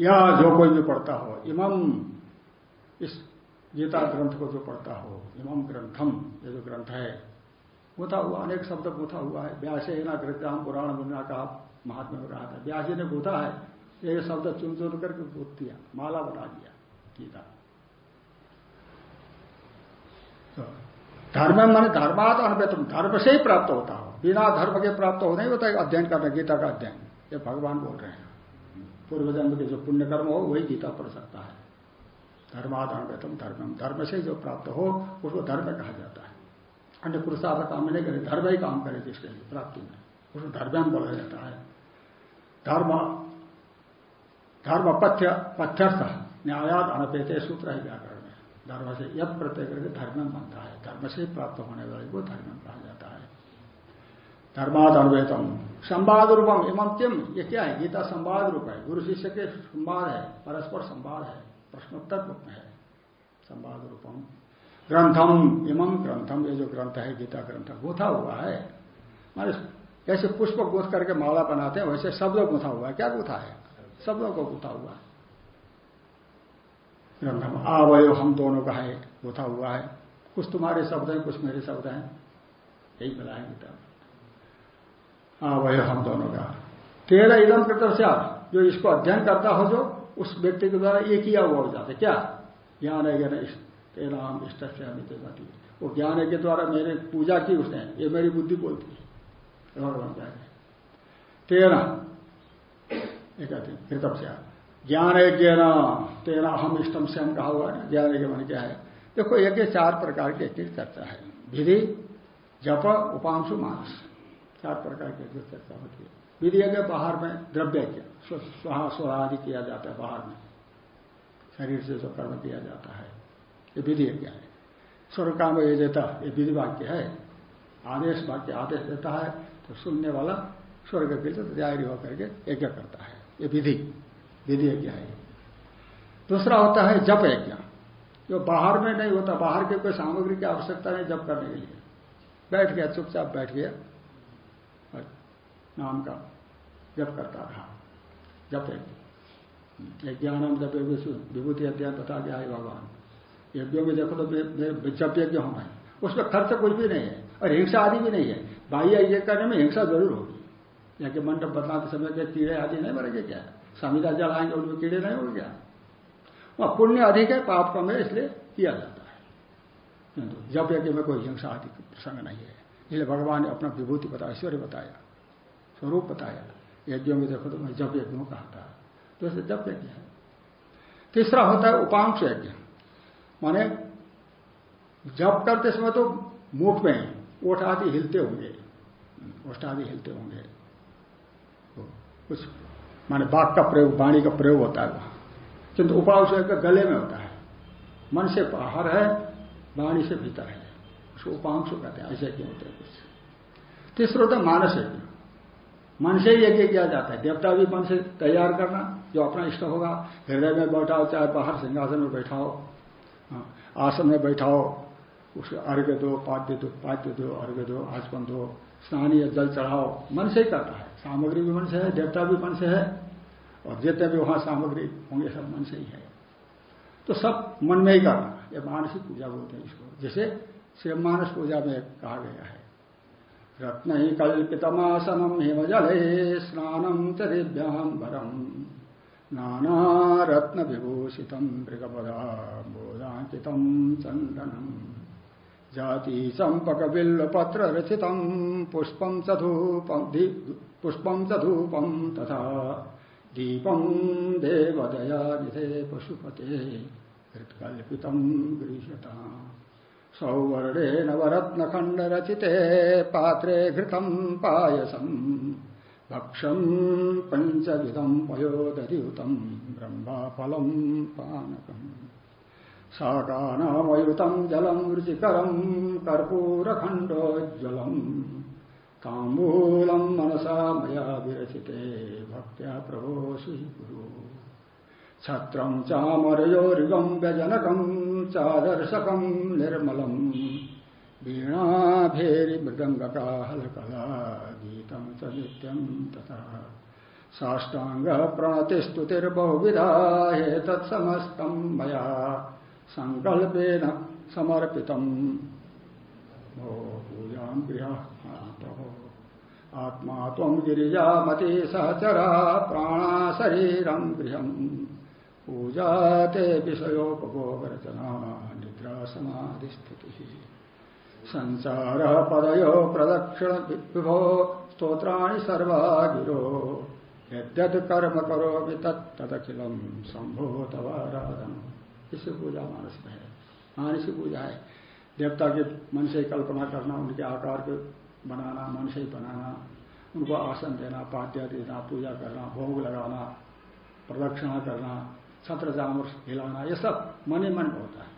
या जो कोई भी पढ़ता हो इमम इस गीता ग्रंथ को जो पढ़ता हो इमम ग्रंथम, ये जो ग्रंथ है गूथा हुआ, अनेक शब्द गूथा हुआ है। व्यासे ना कृत्याम पुराण मुन्ना का महात्मा में कहा था। व्यास ने गूथा है, ये शब्द चुन चुन करके गूथ दिया, माला बना दिया, गीता। तो धर्म मन धर्मात अनवेतम धर्म से ही प्राप्त होता हो। बिना धर्म के प्राप्त हो नहीं होता अध्ययन करना, गीता का अध्ययन। ये भगवान बोल रहे हैं। पूर्व जन्म के जो पुण्य कर्म हो, वही गीता पढ़ सकता है। धर्माधर्म धर्म। धर्म से जो प्राप्त हो, उसको धर्म कहा जाता है। अन्य पुरुषार्थ काम नहीं करे, धर्म ही काम करे जिसके लिए प्राप्ति में। उसको धर्म बोला जाता है। धर्म धर्म पथ्य पथ्यर्थ न्यायात अनपेते सूत्र है व्याकरण में। धर्म से यद प्रत्यय करके धर्म बनता है। धर्म से प्राप्त होने वाले को धर्म कहा जाता है। धर्माद अनवेतम संवाद रूपम इमंत्यम ये क्या है? गीता संवाद रूप है। गुरु शिष्य के संवाद है, परस्पर संवाद है प्रश्नोत्तर रूप है। संवाद रूपम ग्रंथम इमम ग्रंथम, ये जो ग्रंथ है, गीता ग्रंथ, गुथा हुआ है। मारे जैसे पुष्प गुथ करके माला बनाते हैं, वैसे शब्द गुथा हुआ है। क्या गुथा है? शब्दों को गुथा हुआ है। ग्रंथम, आवयो हम दोनों का है, गुथा हुआ है। कुछ तुम्हारे शब्द हैं, कुछ मेरे शब्द हैं। यही मिला है गीता आवयो हम दोनों का तेरा इदम कृतव्य जो इसको अध्ययन करता हो जो, उस व्यक्ति के द्वारा ये किया हुआ हो जाता क्या? ज्ञान है ज्ञान तेरा हम इष्ट से वो ज्ञान के द्वारा मेरे पूजा की उसने, ये मेरी बुद्धि बोलती है। क्या है तेरा कहते कृतम से ज्ञान है ज्ञान, तेरा हम इष्टम से हम कहा हुआ है ज्ञान यज्ञ मन क्या है? देखो यज्ञ चार प्रकार के यज्ञ चर्चा है। विधि, जप, उपांशु, मानस। चार प्रकार की यज्ञ चर्चा होती है। विधि यज्ञ बाहर में, द्रव्य यज्ञ स्वाहा स्वरादि किया जाता है बाहर में। शरीर से जो कर्म किया जाता है, ये विधि यज्ञ है। स्वर्ग काम देता ये विधि वाक्य है। आदेश वाक्य आदेश देता है तो सुनने वाला स्वर्ग के लिए तैयारी होकर के यज्ञ करता है। ये विधि विधि यज्ञ है। दूसरा होता है जप यज्ञ। जो बाहर में नहीं होता, बाहर के कोई सामग्री की आवश्यकता नहीं जप करने के लिए। बैठ गया, चुपचाप बैठ गया। नाम का जप करता रहा। जप यज्ञ ज्ञानम जप विभूति अध्ययन बता गया है भगवान यज्ञों में देखो तो जप यज्ञ होना है। उसमें खर्च कुछ भी नहीं है और हिंसा आदि भी नहीं है। बाह्य यज्ञ करने में हिंसा ज़रूर होगी। या कि मंडप बदलाते समय के कीड़े आदि नहीं मरेंगे क्या? संविधा जलाएँगे, उनमें कीड़े नहीं होंगे क्या? वहाँ पुण्य अधिक है, पाप कम है, इसलिए किया जाता है। जब यज्ञ में कोई हिंसा आदि प्रसंग नहीं है। इसलिए भगवान ने अपना विभूति बताया, ऐश्वर्य बताया। स्वरूप बताया। यज्ञों में देखो तो मैं जब यज्ञों कहा था तो ऐसे जब यज्ञ है। तीसरा होता है उपांश यज्ञ। माने जब करते समय तो मुख में ओठ आदि हिलते होंगे। ओठ आदि हिलते होंगे। तो कुछ माने बाघ का प्रयोग वाणी का प्रयोग होता है वहाँ। किंतु उपांश यज्ञ गले में होता है। मन से बाहर है वाणी से भीतर है। उसको उपांश कहते हैं, ऐसे क्यों होते हैं कुछ। तीसरा होता है मानस यज्ञ। मन से ही यज्ञ किया जाता है? देवता भी मन से तैयार करना जो अपना इष्ट होगा हृदय में बैठाओ चाहे बाहर सिंहासन में बैठाओ हाँ, आसन में बैठाओ उसके अर्घ्य दो पाद्य दो पाद्य दो अर्घ्य दो आचपन दो स्नान या जल चढ़ाओ मन से ही करता है। सामग्री भी मन से है देवता भी मन से है और जितने भी वहाँ सामग्री होंगे सब मन से ही है। तो सब मन में ही करना ये मानसिक पूजा बोलते हैं इसको। जैसे शिव मानस पूजा में कहा गया है रत्न कल्पितमासनम हिमजले स्नानम च दिव्यांबरम नाना रत्न विभूषित मृगपदा बोधांकित चंदनम जाति चंपक बिल्व पत्र रचित पुष्प पुष्पम च तथा दीपम देवदया निधे पशुपते। हृत्कल्पित गृह्यता सौवर्णे नवरत्नखंड रचिते पात्रे घृतम पायसम भक्षम पंचविधम पयोदधियुतम ब्रह्माफलम पानकम। शाकानामयुतम जलम रुचिकरम कर्पूरखंडोज्वलम तांबूलम मनसा मया विरचिते, भक्त्या प्रभो गुरु। छत्रम चामरयोरिगम व्यजनकम चादर्शकम निर्मलम। वीणा भेरी मृदंग का हलकला गीतम च नित्यम तथा। साष्टांग प्रणति स्तुतिर्बहुविधा हे तत्समस्तम मया संकल्पेन समर्पितम। पूजा गृह आत्मा तम गिरिजा सहचरा प्राणा शरीरम गृह पूजा ते विषयोपभोगरचना निद्रा समाधि स्थिति संसार पदयो प्रदक्षिण विभो स्तोत्राणि सर्वा गिरो। यद्यत कर्म करो भी तत्तखिलम संभो तवाराधन इससे पूजा मानस में है। मानसी पूजा है। देवता के मन से कल्पना करना, उनके आकार के बनाना, मन से बनाना, उनको आसन देना, पाद्य देना, पूजा करना, भोग लगाना, प्रदक्षिणा करना छत्र जामर हिलाना, ये सब मन ही मन होता है।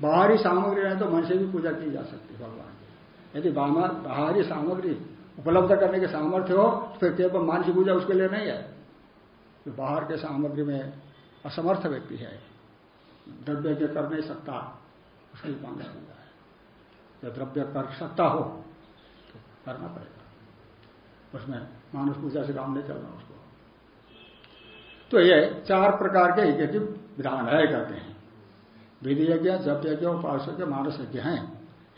बाहरी सामग्री है तो मन से भी पूजा की जा सकती है भगवान की। यदि बाहरी सामग्री उपलब्ध करने के सामर्थ्य हो तो फिर केवल मानसिक पूजा उसके लिए नहीं है। जो बाहर के सामग्री में असमर्थ व्यक्ति है, द्रव्य के कर नहीं सकता, उसके लिए मानस पूजा है। जब द्रव्य कर सकता हो तो करना पड़ेगा। उसमें मानस पूजा से काम नहीं चलना उसको। तो ये चार प्रकार के यज्ञ विधान है कहते हैं। विधि यज्ञ, जप यज्ञ उपासक मानस यज्ञ है।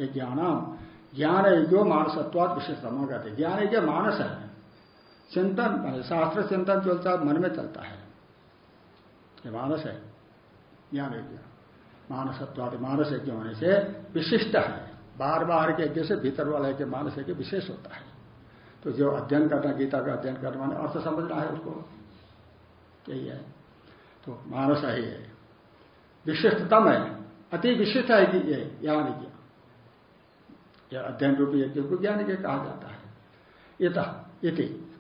ये ज्ञानम, ज्ञान यज्ञो मानसत्वाद विशेषतम कहते हैं। ज्ञान यज्ञ मानस है। चिंतन शास्त्र चिंतन चलता, मन में चलता है। ये मानस है। ज्ञान यज्ञ। मानसत्वाद मानस यज्ञ होने से विशिष्ट है। बार बार के यज्ञ से भीतर वाला यज्ञ मानस यज्ञ विशेष होता है। तो जो अध्ययन करना, गीता का अध्ययन करना अर्थ समझना है उसको। यही है। तो मानस है ये। विशिष्टतम है। अति विशिष्ट है कि ये ज्ञान यज्ञ यह अध्ययन रूपी यज्ञ को ज्ञान के कहा जाता है। इति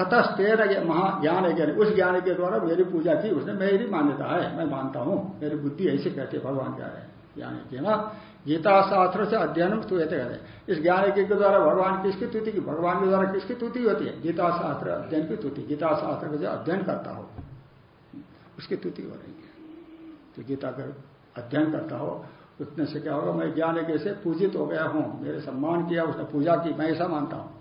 हतस्तेर महाज्ञान यज्ञ उस ज्ञान के द्वारा मेरी पूजा की। उसने मेरी मान्यता है। मैं मानता हूँ। मेरी बुद्धि ऐसे कहते भगवान कह रहे हैं। ज्ञान यज्ञ ना गीता शास्त्र से अध्ययन तो कहते इस ज्ञान के द्वारा भगवान किसकी तुति की, भगवान के द्वारा किसकी तुति होती है? गीता शास्त्र अध्ययन की तुति गीता शास्त्र का जो अध्ययन करता हो, उसकी तुति हो रही है। तो गीता का अध्ययन करता हो उतने से क्या होगा, मैं ज्ञान यज्ञ से पूजित हो गया हूँ, मेरे सम्मान किया, उसने पूजा की, मैं ऐसा मानता हूँ।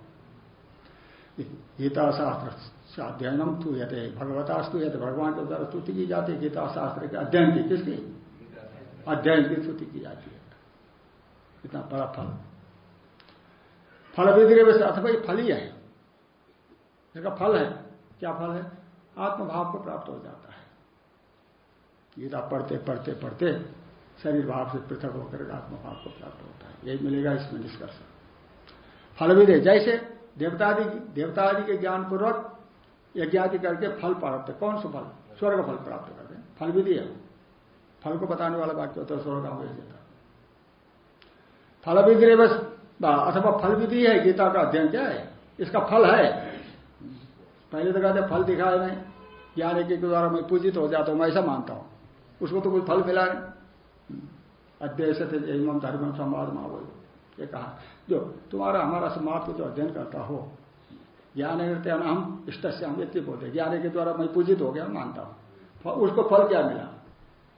गीता शास्त्र अध्ययनम तू यते भगवता यते भगवान के द्वारा स्तुति की जाती है गीता शास्त्र के अध्ययन की किसकी? अध्ययन की स्तुति की जाती है। इतना बड़ा फल। फल विधि अथवा ये फल ही है। इसका फल है, क्या फल है? आत्मभाव को प्राप्त हो जाता है। गीता पढ़ते पढ़ते पढ़ते शरीर भाव से पृथक होकर आत्मभाव को प्राप्त होता है। यही मिलेगा इसमें निष्कर्ष। फल विधि जैसे देवतादि देवतादि के ज्ञान पूर्वक यज्ञादि करके फल प्राप्त कौन सा फल? स्वर्ग फल प्राप्त करते हैं। फल विधि है फल को बताने वाला वाक्य होता है, स्वर्ग देता फल विधि बस अथवा फल विधि है, गीता का अध्ययन क्या है? इसका फल है। पहले तो कहते फल दिखाए नहीं। ज्ञान के द्वारा मैं पूजित हो जाता हूँ, मैं ऐसा मानता हूँ। उसको तो कोई फल मिला नहीं। अध्यय से एवं धर्म संवाद माओ ये कहा, जो तुम्हारा, हमारा समाज को जो अध्ययन करता हो, ज्ञान हम इष्ट से हम इतनी बोलते ज्ञान के द्वारा मैं पूजित हो गया, मानता हूँ। उसको फल क्या मिला?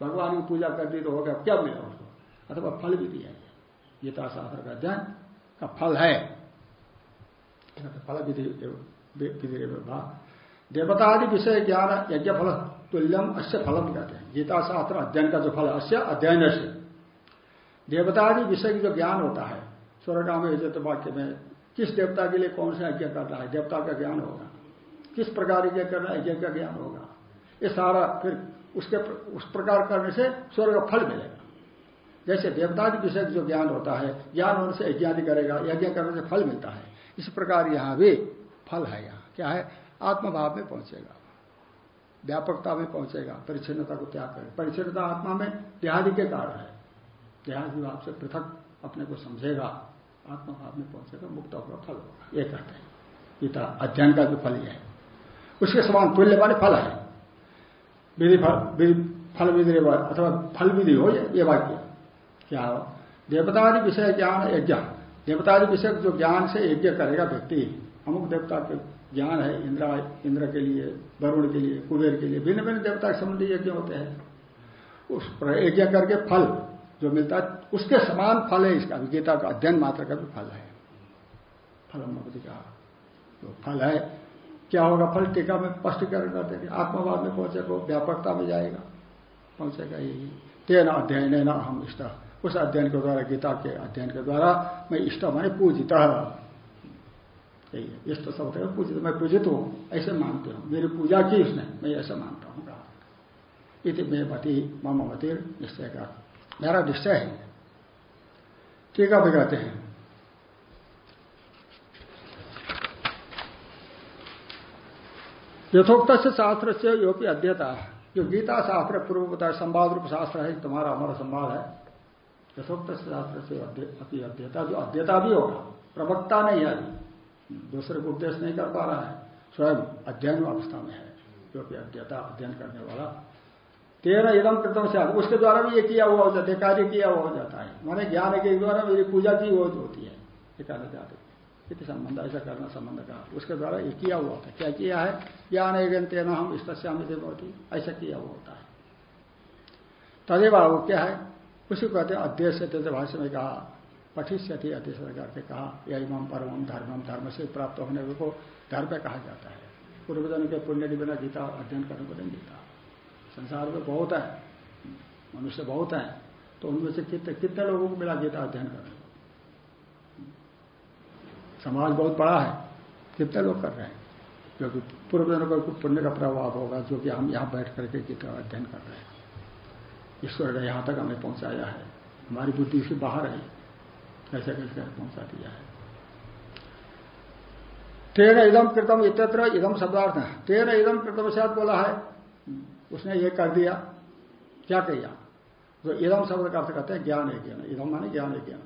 भगवान की पूजा कर दी तो हो गया, क्या मिला उसको? अथवा फल भी दिया। गीता शास्त्र का अध्ययन का फल है फल विधि देवता आदि विषय ज्ञान यज्ञ फल तुल्यम अश्य फलम कहते हैं। गीता शास्त्र अध्ययन का जो फल अश्य अध्ययन से देवता आदि विषय की जो ज्ञान होता है स्वर्गाम यजत वाक्य में, किस देवता के लिए कौन सा यज्ञ करना है? देवता का ज्ञान होगा। किस प्रकार यज्ञ करना यज्ञ का ज्ञान होगा। ये सारा फिर उसके उस प्रकार करने से स्वर्ग फल मिलेगा। जैसे देवतादि विषय जो ज्ञान होता है, ज्ञान होने से यज्ञादि करेगा, यज्ञ करने से फल मिलता है। इस प्रकार यहाँ भी फल है यहाँ। क्या है? आत्मभाव में पहुंचेगा। व्यापकता में पहुंचेगा। परिच्छिता को त्याग करेगा परिच्छिता आत्मा में देहादि के कारण है। देहादि भाव से पृथक अपने को समझेगा। आत्मभाव में पहुंचेगा, मुक्त होगा, फल होगा। ये कहते हैं। गीता अध्ययन का जो फल है। उसके समान तुल्य वाले फल है। विधि फल फल विधि अथवा फल विधि हो ये वाक्य। क्या देवतादि विषय ज्ञान यज्ञ। देवतादि विषय जो ज्ञान से यज्ञ करेगा व्यक्ति, अमुक देवता के ज्ञान है, इंद्रा, इंद्र के लिए, वरुण के लिए, कुबेर के लिए भिन्न भिन्न देवता के संबंधी यज्ञ होते हैं। उस यज्ञ करके फल जो मिलता है, उसके समान फल है इसका, गीता का अध्ययन मात्र का भी फल है। फल का तो फल है, क्या होगा? फल टीका में स्पष्टीकरण कर देंगे। आत्मवाद में पहुंचेगा, व्यापकता में जाएगा। पहुंचेगा यही तेना अध्ययन हम इष्ट। उस अध्ययन के द्वारा, गीता के अध्ययन के द्वारा मैं इष्ट माने पूजित इष्ट शब्द है पूजित, मैं पूजित हूँ, ऐसे मानते हूँ। मेरी पूजा की उसने, मैं ऐसा मानता हूँ। इति मे मति, मम निश्चय का। मेरा निश्चय है। टीका भी कहते हैं। यथोक्त से शास्त्र से योगी अध्यता। जो गीता शास्त्र पूर्व संवाद रूप शास्त्र है, तुम्हारा हमारा संवाद है। यथोक्त शास्त्र से अपनी अध्यता, जो अध्यता भी होगा, प्रवक्ता नहीं है अभी। दूसरे को उपदेश नहीं कर पा रहा है, स्वयं अध्ययन अवस्था में है, जो कि अध्यता, अध्ययन करने वाला। तेरह इदम कृतम से उसके द्वारा भी ये किया हुआ हो जाता है, कार्य किया हुआ हो जाता है। माने ज्ञान के द्वारा मेरी पूजा की वो होती है, ये कहना कितने संबंध, ऐसा करना संबंध का। उसके द्वारा ये किया हुआ होता है। क्या किया है? ज्ञान एक तेना हम इस होती ऐसा किया हुआ होता है। तदेव वो क्या है। उसी को कहते हैं अध्यक्ष भाष्य में कहा पठिष्य थी अध्यक्ष करके कहा या इमाम परम धर्मम धर्म से प्राप्त होने को धर्म कहा जाता है। पूर्वजन के पुण्य बिना गीता अध्ययन करने को नहीं गीता संसार में बहुत है, मनुष्य बहुत है तो उनमें से कितने कितने लोगों को मिला गीता अध्ययन करने को? समाज बहुत बड़ा है, कितने लोग कर रहे हैं? क्योंकि पूर्वजनों का पुण्य का प्रभाव होगा, जो कि हम यहाँ बैठ करके गीता अध्ययन कर रहे हैं। ईश्वर ने यहाँ तक हमें पहुँचाया है। हमारी बुद्धि से बाहर है। कैसे कैसे पहुँचा दिया है। तेन इदम कृतम इतत्र इदम शब्दार्थ। है तेन इदम कृतम शायद बोला है। उसने ये कर दिया। क्या किया? जो इदम शब्द का अर्थ कहते हैं ज्ञान है ज्ञान। इदम माने ज्ञान है ज्ञान।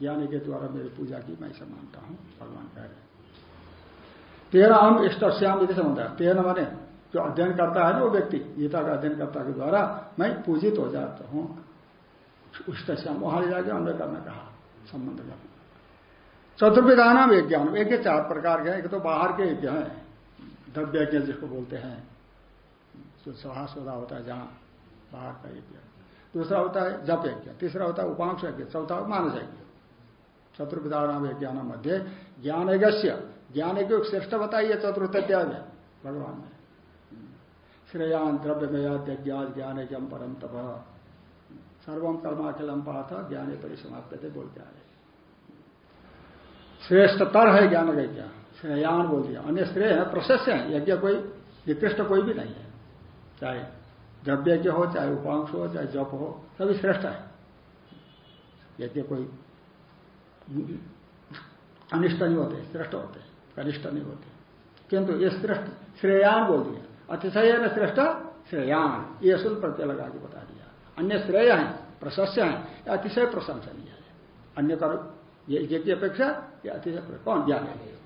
ज्ञान के द्वारा मेरी पूजा की मैं इसे मानता हूँ। भगवान कह रहे तेरह हम इष्ट श्याम यदि समझता है तेरह माने जो अध्ययन करता है ना वो व्यक्ति, गीता का अध्ययन करता के द्वारा मैं पूजित हो जाता हूँ। इष्ट श्याम वहाँ ले जाकर अन्य करना कहा, संबंध करना चतुर्विधान एक ज्ञान एक चार प्रकार के एक तो बाहर के यज्ञ हैं यज्ञ जिसको बोलते हैं, जो सभा होता है जहाँ, बाहर का यज्ञ दूसरा होता है जप यज्ञ तीसरा होता है उपांश यज्ञ चौथा मानस यज्ञ चतुर्विधान विज्ञान मध्य ज्ञान यज्ञ ज्ञान यज्ञ श्रेष्ठ बताइए चतुर्थ में भगवान ने। श्रेयान द्रव्य में ज्ञान जम परम तप। सर्वम कर्माखिलम पाठ ज्ञान परिसमाप्त बोल के आए श्रेष्ठतर है ज्ञान यज्ञ। श्रेयान बोल दिया। अन्य श्रेय है प्रशस्त है। यज्ञ कोई, निकृष्ट कोई भी नहीं है। चाहे द्रव्य यज्ञ हो, चाहे उपांश हो, चाहे जप हो, सभी श्रेष्ठ है। यज्ञ कोई अनिष्ट नहीं होते, श्रेष्ठ होते, कनिष्ठ नहीं होते। किंतु ये श्रेष्ठ, श्रेयान बोल दिया। अतिशय न श्रेष्ठ श्रेयान। ये सुन प्रत्यय लगा के बता दिया। अन्य श्रेय है प्रशस्य है अतिशय प्रशंसनीय है। अन्य करो ये यज्ञ की अपेक्षा ये अतिशय कौन ज्ञान है?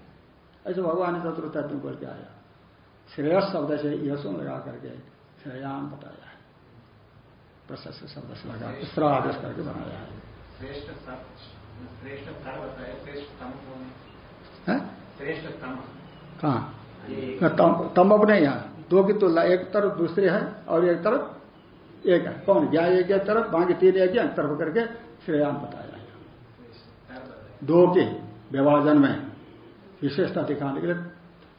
ऐसे भगवान ने चतुर्थ में बोल के आया। श्रेयस शब्द से यशो लगा करके श्रेयान बताया है। प्रशस्त शब्द से लगा तीसरा आदेश करके बनाया है। तम अब नहीं है? दो की तुलना एक तरफ़ दूसरी है और एक तरफ़ एक है। कौन? ज्ञान एक तरफ़, बाकी तीन एक तरफ़ करके श्रेयान बताया दो के विभाजन में विशेषता दिखाने के लिए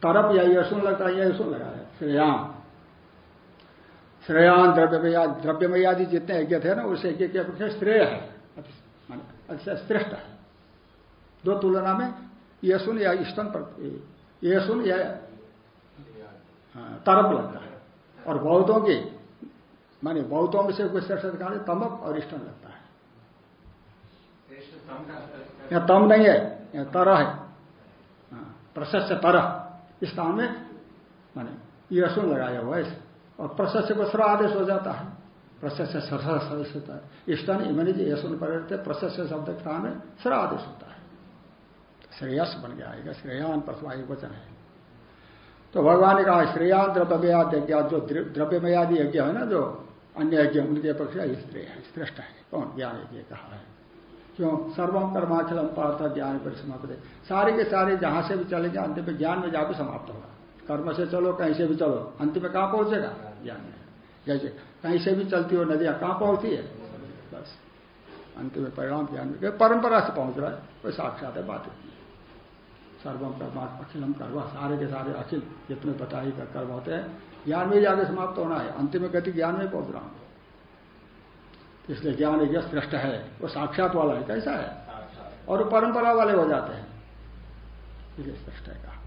तरफ़ या यशुन लगता है यशुन लगा है। श्रेयाम। श्रेयान द्रव्य आदि जितने यज्ञ थे ना, उस यज्ञ की अपेक्षा श्रेय है। अच्छा श्रेष्ठ है। दो तुलना में यशुन या इष्टन यशुन या तरप लगता है। और बहुतों की माने बहुतों में से कोई श्रेष्ठ तमक और इष्टन लगता है। यहाँ तम नहीं है यहाँ तरह है। प्रशस्य तरह। इस स्थान में माने यशुन लगाया हुआ है। और प्रशस्य को स्र आदेश हो जाता है। प्रशस्य सदस्य होता है। इमनी जी यशुन पर प्रशस्य शब्द स्थान में स्र आदेश होता है। श्रेयस बन गया आएगा श्रेयान प्रसवायु वचन है। तो भगवान ने कहा, श्रेयान द्रव्यमयाद यज्ञ जो द्रव्यमयादि यज्ञ है ना, जो अन्य यज्ञ, उनके अपेक्षा श्रेय है, श्रेष्ठ है। कौन? ज्ञान यज्ञ कहा है। क्यों? सर्वम कर्माखिलम पार्थ ज्ञान पर समाप्त सारे के सारे जहाँ से भी चलेंगे, अंत में ज्ञान में जाकर समाप्त होगा। कर्म से चलो, कहीं से भी चलो, अंत में कहाँ पहुंचेगा? ज्ञान में। जैसे कहीं से भी चलती हो नदियाँ, कहाँ पहुँचती है? बस। अंत में परिणाम ज्ञान में, परंपरा से पहुँच रहा है, कोई साक्षात है, बात इतनी सर्वम कर्मा अखिलम कर्मा सारे के सारे अखिल जितने बताई का कर्म होते हैं ज्ञान में जाके समाप्त होना है। अंतिम गति ज्ञान में पहुँच रहा हूँ इसलिए ज्ञान यज्ञ श्रेष्ठ है वो साक्षात वाला है कैसा है? और परंपरा वाले हो जाते हैं। इसलिए श्रेष्ठ है कहा।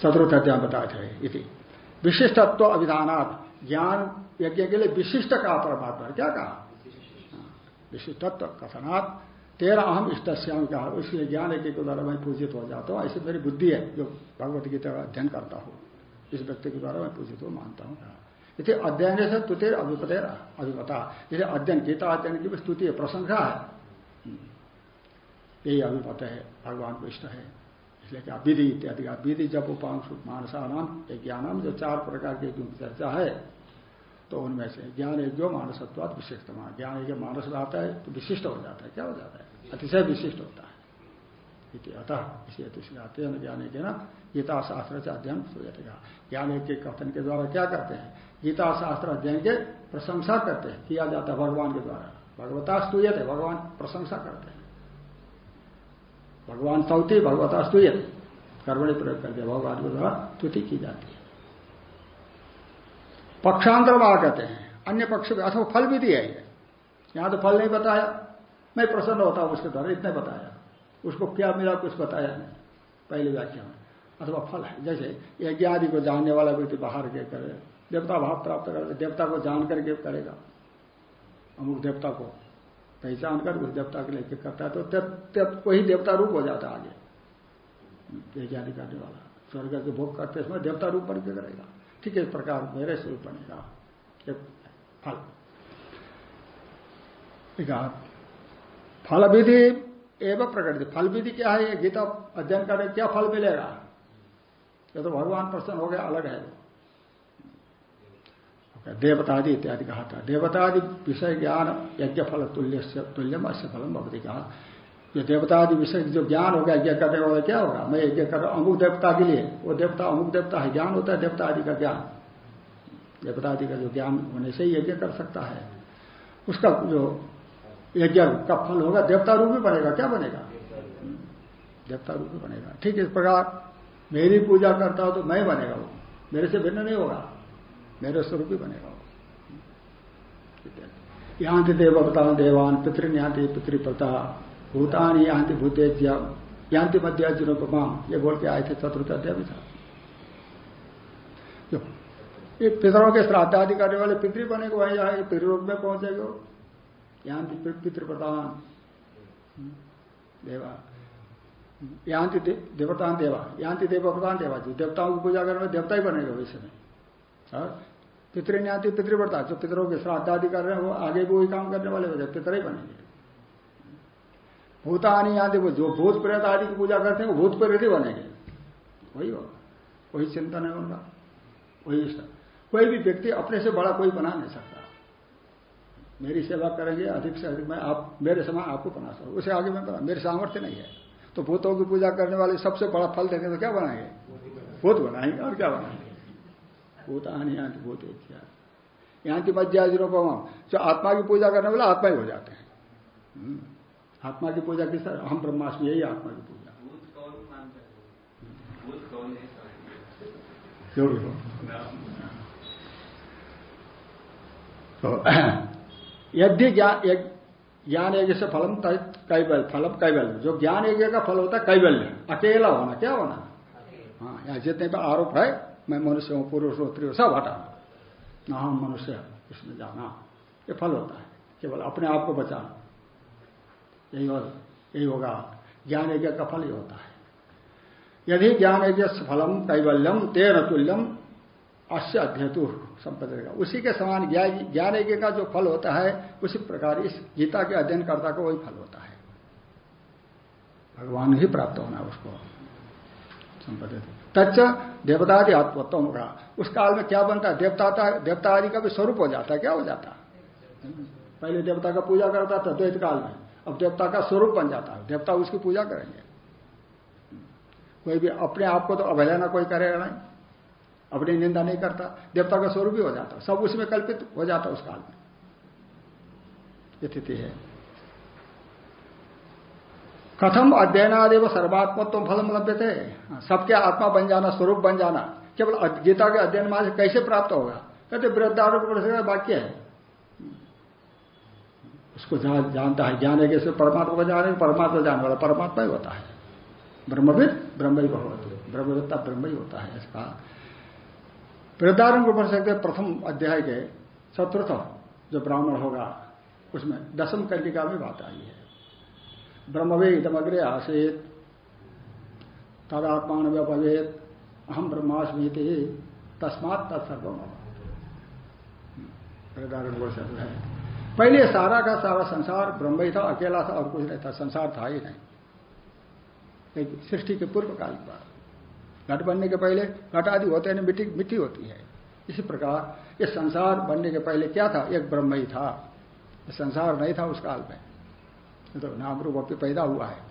चतुर्थ अध्याय बताते हैं इति विशिष्टत्व अभिधानात ज्ञान यज्ञ के लिए विशिष्ट कहा परमात्मा क्या कहा? हाँ, विशिष्टत्व कथनात् तेरह अहम इष्ट श्याम कहा इसलिए ज्ञान एक के द्वारा मैं पूजित हो जाता हूँ, ऐसी मेरी बुद्धि है जो भगवत गीता का अध्ययन करता हूँ। इस व्यक्ति के द्वारा मैं पूजित हो मानता हूँ। इसे अध्ययन से स्तुतिर अभिपतेर अभिपता। जैसे अध्ययन, गीता अध्ययन की स्तुति है, प्रशंसा है। हम्म। यही अभिपत है, भगवान को इष्ट है। इसलिए क्या विधि इत्यादि का विधि जब उपांश मानसानाम ज्ञानम जो चार प्रकार की चर्चा है तो उनमें से ज्ञान एक जो मानसत्वाद विशिष्ट ज्ञान एक मानस आता है तो विशिष्ट हो जाता है, क्या हो जाता है? अतिशय विशिष्ट होता है। अतः इसी अतिशय आते हैं ज्ञान एक ना गीता शास्त्र से अध्ययन सूर्य ज्ञान के कथन के द्वारा क्या करते हैं? गीता शास्त्र अध्ययन के प्रशंसा करते हैं। किया जाता है भगवान के द्वारा। भगवता स्तूयत है भगवान प्रशंसा करते हैं। भगवान सौती भगवता स्तूयत। कर्मणि प्रयोग करते हैं भगवान के द्वारा स्तुति की जाती है। पक्षांतर वहाँ कहते हैं। अन्य पक्ष अथवा फल भी है। यहाँ तो फल नहीं बताया। मैं प्रसन्न होता हूँ उसके द्वारा, इतने बताया। उसको क्या मिला, कुछ बताया नहीं। पहले व्याख्या में अथवा फल है। जैसे यज्ञ आदि को जानने वाला व्यक्ति बाहर के करे, देवता भाव प्राप्त कर, देवता को जान करके करेगा। अमुक देवता को पहचान कर, उस देवता के लिए करता है तो वही देवता रूप हो जाता आगे। यज्ञ आदि करने वाला। स्वर्ग के भोग करते समय देवता रूप बन के करेगा। ठीक है, इस प्रकार मेरे स्वरूप बनेगा। फल। फल विधि एवं प्रकट फल विधि क्या है? ये गीता अध्ययन करने क्या फल मिलेगा? ये तो भगवान प्रसन्न हो गया अलग है देवतादि इत्यादि कहा था। देवतादि विषय ज्ञान, यज्ञ फल तुल्य तुल्यम अश्य फलम भक्ति कहा। जो देवतादि विषय जो ज्ञान होगा यज्ञ करने वाला क्या होगा? मैं यज्ञ कर रहा अमुक देवता के लिए। वो देवता अमुक देवता है, ज्ञान होता है देवता आदि का ज्ञान। देवता आदि का जो ज्ञान होने से ही यज्ञ कर सकता है। उसका जो यज्ञ का फल होगा, देवता रूप भी बनेगा, क्या बनेगा? देवता रूप भी बनेगा। ठीक इस प्रकार मेरी पूजा करता हो तो मैं बनेगा वो। मेरे से भिन्न नहीं होगा। मेरे स्वरूप ही बनेगा वो। यहाँ देवता देवान पितृ न्यांति पितृप्रता, भूतान यांति भूते यांति मध्य माम ये बोल के आए थे चतुर्थ भी था ये पितरों के श्राद्ध आदि करने वाले पितृ बने को वहीं जाएँगे पितृरूप में पहुंचेगा यहाँ पितृ प्रधान देवा। यांति देवतान देवा। यांति देव प्रधान देवा जी। देवताओं की पूजा करने में देवता ही बनेगा वैसे में। और पितृ पितृव्रता जो पितरों के श्राद्ध आदि कर रहे हैं, वो आगे भी वही काम करने वाले हो पितर ही बनेंगे। भूतानी आदि जो भूत प्रेत आदि की पूजा करते हैं, वो भूत प्रेत ही बनेंगे। वही होगा। वही चिंतन है उनका। वही कोई भी व्यक्ति अपने से बड़ा कोई बना नहीं सकता। मेरी सेवा करेंगे अधिक से अधिक मैं आप मेरे समान आपको बना सकूँ उसे आगे मैं बना मेरे सामर्थ्य नहीं है। तो भूतों की पूजा करने वाले सबसे बड़ा फल देंगे तो क्या बनाएँगे? भूत बनाएँगे और क्या बनाएँगे? भूत आनी यहाँ भूत यहाँ की मध्याजिरोपम जो आत्मा की पूजा करने वाले आत्मा ही हो जाते हैं। हम्म। आत्मा की पूजा किस तरह? हम ब्रह्माष्टमी यही आत्मा की पूजा। जो भी हो। तो यदि ज्ञान यज्ञ से फलम कैबल फलम कैबल्य जो ज्ञान यज्ञ का फल होता है कैबल्य अकेला होना क्या होना? हाँ यहाँ जितने पर आरोप है मैं मनुष्य हूँ पुरुष हूँ स्त्री सब हटाना ना हम मनुष्य इसमें जाना। ये फल होता है केवल अपने आप को बचाना। यही यही होगा। ज्ञान यज्ञ का फल ही होता है। यदि ज्ञान यज्ञ फलम कैवल्यम तेन तुल्यम अश्य अध्यतु संपदेगा उसी के समान ज्ञान यज्ञ का जो फल होता है, उसी प्रकार इस गीता के अध्ययन करता का वही फल होता है। भगवान ही प्राप्त होना उसको। संपदे तच्च देवतादि आत्मत्व होगा। उस काल में क्या बनता है? देवता देवता आदि का भी स्वरूप हो जाता है। क्या हो जाता पहले देवता का पूजा करता था द्वैत काल में। अब देवता का स्वरूप बन जाता है। देवता उसकी पूजा करेंगे। कोई भी अपने आप को तो अवहेलना कोई करेगा नहीं। अपनी निंदा नहीं करता। देवता का स्वरूप ही हो जाता। सब उसमें कल्पित हो जाता उस काल में। स्थिति है। कथम अध्ययनादेव सर्वात्मत्व फलम लभ्य थे सबके आत्मा बन जाना, स्वरूप बन जाना। केवल गीता के अध्ययन में कैसे प्राप्त होगा? कहते वृद्धारोप वाक्य है? उसको जानता है ज्ञान है कैसे परमात्मा को जाने, परमात्मा जानने वाला परमात्मा ही होता है। ब्रह्मविद ब्रह्म ही बहुत ब्रह्मविद्ता ब्रह्म ही होता है इसका को पढ़ सकते प्रथम अध्याय के चतुर्थ जो ब्राह्मण होगा, उसमें दसम कंडिका में बात आई है। ब्रह्मवे इदमग्रे आसेत तदात्मान व्यपवेत अहम ब्रह्मास्मी तस्मात तत्सर्वम हैं। पहले सारा का सारा संसार ब्रह्म ही था, अकेला था और कुछ नहीं था, संसार था ही नहीं। सृष्टि के पूर्व काल की बात। घट बनने के पहले घट आदि होते हैं, मिट्टी मिट्टी होती है। इसी प्रकार ये संसार बनने के पहले क्या था? एक ब्रह्म ही था संसार नहीं था उस काल में। तो नाम रूप अपनी पैदा हुआ है।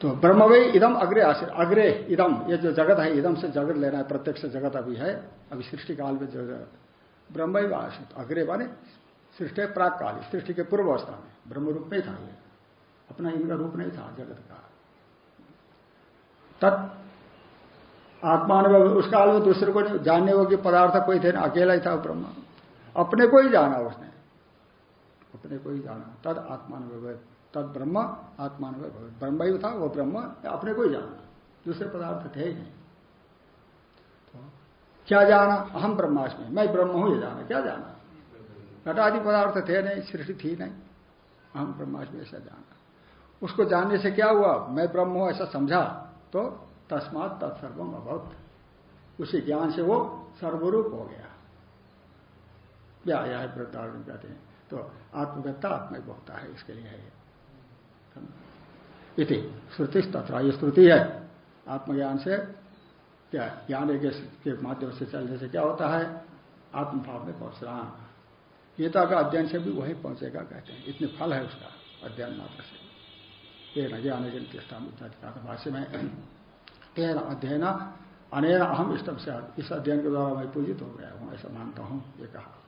तो ब्रह्म वही इदम अग्रे आश्र अग्रे इदम। ये जो जगत है, इदम से जगत लेना है, प्रत्यक्ष जगत अभी है। अभी सृष्टि काल में जगत ब्रह्म आश्रित अग्रे माने सृष्टि प्राग काल सृष्टि के पूर्व अवस्था में। ब्रह्म रूप में था ये। अपना इनका रूप नहीं था जगत का। तत् आत्मा ने उस काल में दूसरे को जानने योग्य पदार्थ कोई थे ना, अकेला ही था ब्रह्म। अपने को ही जाना उसने। अपने को ही जाना। तद आत्मान तद ब्रह्म आत्मान ब्रह्म ही था, वो ब्रह्म अपने को ही जाना। दूसरे पदार्थ थे ही नहीं। तो क्या जाना? अहम ब्रह्माष्टमी मैं ब्रह्म हूँ, ये जाना। क्या जाना? घटादि पदार्थ थे नहीं, सृष्टि थी नहीं। अहम ब्रह्माष्टमी ऐसा जाना। उसको जानने से क्या हुआ? मैं ब्रह्म हूँ, ऐसा समझा। तो तस्मात तत्सर्वम अभवत। उसी ज्ञान से वो सर्वरूप हो गया। है वृद्धारण कहते हैं। तो आत्मव्यता आत्मभोक्ता है, इसके लिए है इति श्रुति तथा ये श्रुति है। आत्मज्ञान से क्या, ज्ञान के माध्यम से चलने से क्या होता है? आत्मभाव में पहुँचना। गीता का अध्ययन से भी वही पहुंचेगा, कहते हैं। इतने फल है उसका, अध्ययन मात्र से। न ज्ञान तिष्ठा भाष्य में तेन अध्ययन अनेर अहम इष्टम से इस अध्ययन के द्वारा मैं पूजित हो गया हूँ, ऐसा मानता हूँ, ये कहा।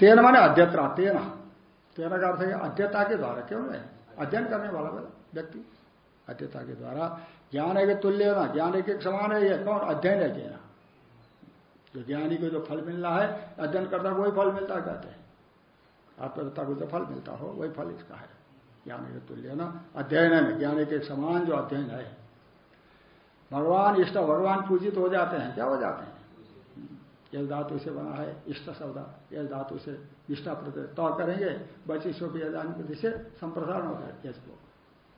तेन माने अध्यत्रा, तेना। तेना का अर्थ है अध्यता के द्वारा, क्यों है अध्ययन करने वाला व्यक्ति। अध्यता के द्वारा। ज्ञान है कि तुल्य ना, ज्ञान के समान है, ये कौन? अध्ययन है क्या जो ज्ञानी को जो फल मिलना है, अध्ययन करता वही फल मिलता कहते हैं। आत्मदत्ता को जो फल मिलता हो, वही फल इसका है। ज्ञान के तुल्य ना अध्ययन है, ज्ञान के समान जो अध्ययन है। भगवान, इष्ट भगवान पूजित हो जाते हैं, क्या हो जाते हैं? यश धातु से बना है, इष्ट शब्द। यश धातु से निष्ठा प्रत्यय तो करेंगे बची शो भी प्रति से संप्रसारण होता है यश को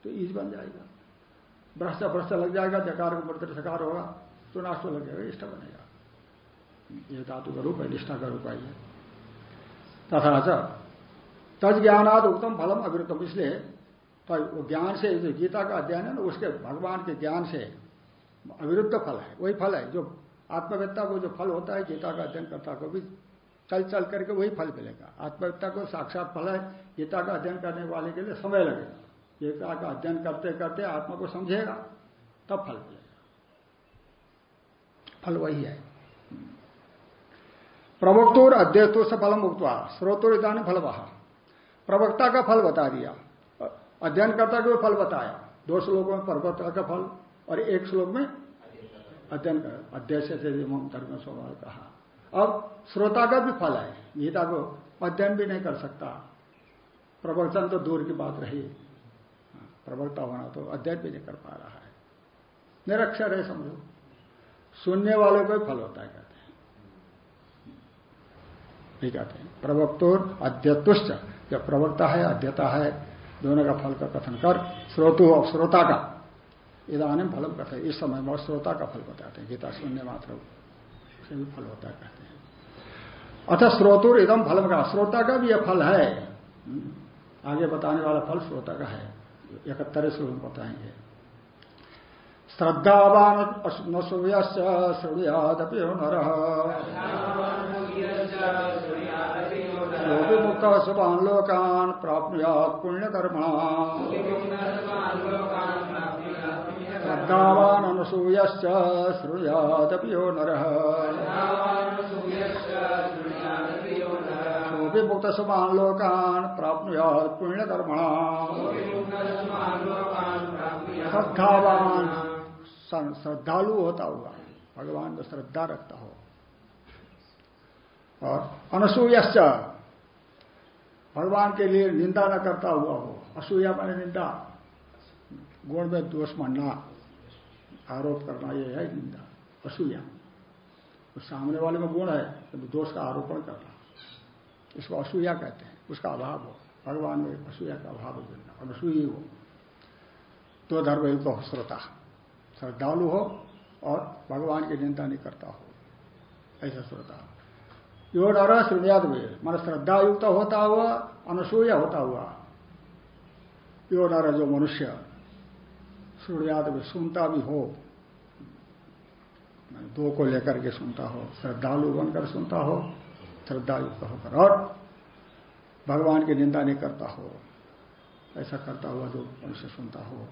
तो ईज बन जाएगा। भ्रष्ट भ्रष्ट लग जाएगा, जकार को बढ़ते सकार होगा तो नाश लग जाएगा इष्ट बनेगा। यह धातु का रूप है, निष्ठा का रूप है तथा तज ज्ञानाद उत्तम फलम अविरुद्धम। इसलिए तो ज्ञान से, जो गीता का अध्ययन है ना, उसके भगवान के ज्ञान से अविरुद्ध फल है, वही फल है। जो आत्मवेत्ता को जो फल होता है, गीता का अध्ययन करता को भी चल चल करके वही फल मिलेगा। आत्मवेत्ता को साक्षात फल है, गीता का अध्ययन करने वाले के लिए समय लगेगा। गीता का अध्ययन करते करते आत्मा को समझेगा, तब फल मिलेगा। फल वही है। प्रवक्तोर अध्यक्षों से फलम मुक्तवा स्रोतोर इधानी फल वहा प्रवक्ता का फल बता दिया। अध्ययन करता को फल बताया। दो श्लोकों में प्रवक्ता का फल और एक श्लोक में अध्ययन अध्यक्ष से धर्म स्वभाव कहा। अब श्रोता का भी फल है। गीता को अध्ययन भी नहीं कर सकता। प्रवचन तो दूर की बात रही। प्रवक्ता होना तो अध्ययन भी नहीं कर पा रहा है। निरक्षर है समझो। सुनने वालों को फल होता है, कहते हैं। ठीक कहते हैं, प्रवक्तोर अध्यतुश्च। जब प्रवक्ता है, अध्यता है, दोनों का फल का कथन कर, श्रोतु और श्रोता का। इधानी फलम कथ इस समय में श्रोता का फल बताते हैं, गीता सुनने मात्र भी फल होता कहते हैं। अतः स्रोतुर इदम फलम का श्रोता का भी यह फल है। आगे बताने वाला फल श्रोता का है। इकहत्तर श्लोक बताएँगे। श्रद्धावान न श्रृणुयादपि नर मुक्त शुभान लोकान प्राप्त पुण्यकर्मणा। श्रद्धावान अनुसूयश्च श्रुयादपि यो नरः। सोपि मुक्त समान लोकान प्राप्त पुण्यकर्मणा। श्रद्धावान श्रद्धालु होता हुआ, भगवान को श्रद्धा रखता हो। और अनसूयश्च भगवान के लिए निंदा न करता हुआ हो। असूया मैंने निंदा। गुण में दोष मानना। आरोप करना यह है निंदा। असूया। तो सामने वाले में गुण है तो दोष का आरोपण करना। इसको असूया कहते हैं। उसका अभाव हो। भगवान में असूया का अभाव हो अनसूयी हो। दो धर्म युक्त हो श्रोता श्रद्धालु हो और भगवान की निंदा नहीं करता हो। ऐसा श्रोता यो डर श्रृणियाद वे मन श्रद्धा युक्त होता हुआ, अनसूया होता हुआ। यो नर जो मनुष्य सूर्याद में सुनता भी हो। दो को लेकर के सुनता हो, श्रद्धालु बनकर सुनता हो श्रद्धायुक्त होकर। और भगवान की निंदा नहीं करता हो, ऐसा करता हुआ जो मनुष्य सुनता हो।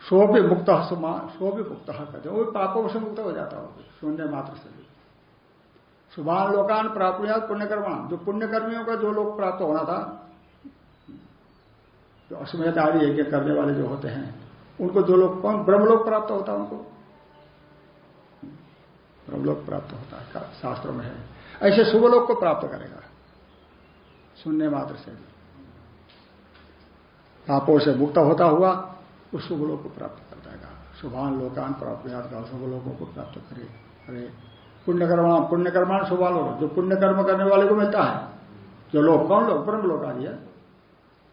सो भी मुक्त सो भी मुक्त कहते वो पापों से मुक्त हो जाता हो सुनने मात्र से भी। सुभान लोकान प्राप्त पुण्यकर्मा। जो पुण्यकर्मियों का जो लोग प्राप्त होना था, जो अश्वेत आदि यज्ञ करने वाले जो होते हैं, उनको जो लोग कौन? ब्रह्मलोक प्राप्त होता उनको। ब्रह्मलोक प्राप्त होता है शास्त्रों में है। ऐसे शुभ लोक को प्राप्त करेगा। सुनने मात्र से। पापों से मुक्त होता हुआ उस शुभ लोक को प्राप्त कर जाएगा शुभान लोकान प्राप्त का शुभ लोगों को प्राप्त करे। अरे पुण्यकर्मा पुण्यकर्मान लोग जो पुण्य कर्म करने वाले को मिलता है, जो लोग, कौन लोग? ब्रह्म लोग आदि है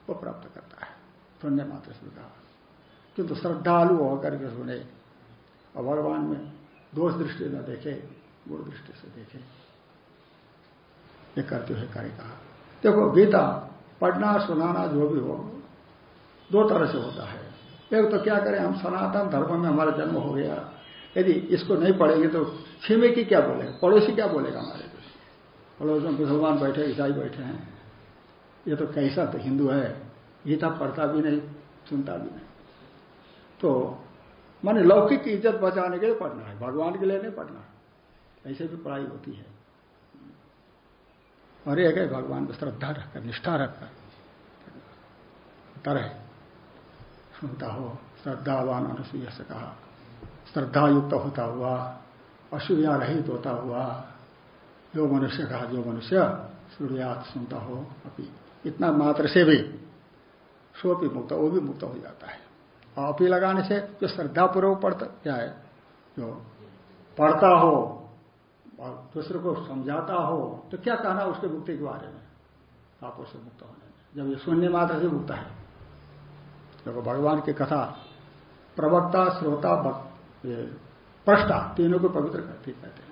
वो प्राप्त करता है। पुण्य मात्र से कहा किंतु श्रद्धालु होकर के सुने और भगवान में दोष दृष्टि न देखे, गुण दृष्टि से देखे। ये करते हुए कार्य कहा। देखो, गीता, पढ़ना, सुनाना, जो भी हो, दो तरह से होता है। एक तो क्या करें, हम सनातन धर्म में हमारा जन्म हो गया। यदि इसको नहीं पढ़ेंगे तो की क्या बोलेगा? पड़ोसी क्या बोलेगा हमारे पड़ोस में मुसलमान बैठे, ईसाई बैठे हैं। ये तो कैसा तो हिंदू है। गीता पढ़ता भी नहीं, सुनता भी नहीं। तो माने लौकिक इज़्ज़त बचाने के लिए पढ़ना है, भगवान के लिए नहीं पढ़ना ऐसे भी पढ़ाई होती है। और एक है भगवान को श्रद्धा रखकर, निष्ठा रखकर। तरह सुनता हो श्रद्धावान अनुसूय से कहा। श्रद्धा युक्त होता हुआ असूया रहित होता हुआ, जो मनुष्य कहा जो मनुष्य सूर्यात सुनता हो अभी इतना मात्र से भी सो भी मुक्त, वो भी मुक्त हो जाता है। और अपी लगाने से जो श्रद्धापूर्वक पढ़ता, क्या है? जो पढ़ता हो, और दूसरे को समझाता हो तो क्या कहना उसके मुक्ति के बारे में? पापों से मुक्त होने में जब ये सुनने मात्र से मुक्त है, देखो भगवान की कथा, प्रवक्ता, श्रोता प्रष्टा तीनों को पवित्र करती कहते हैं।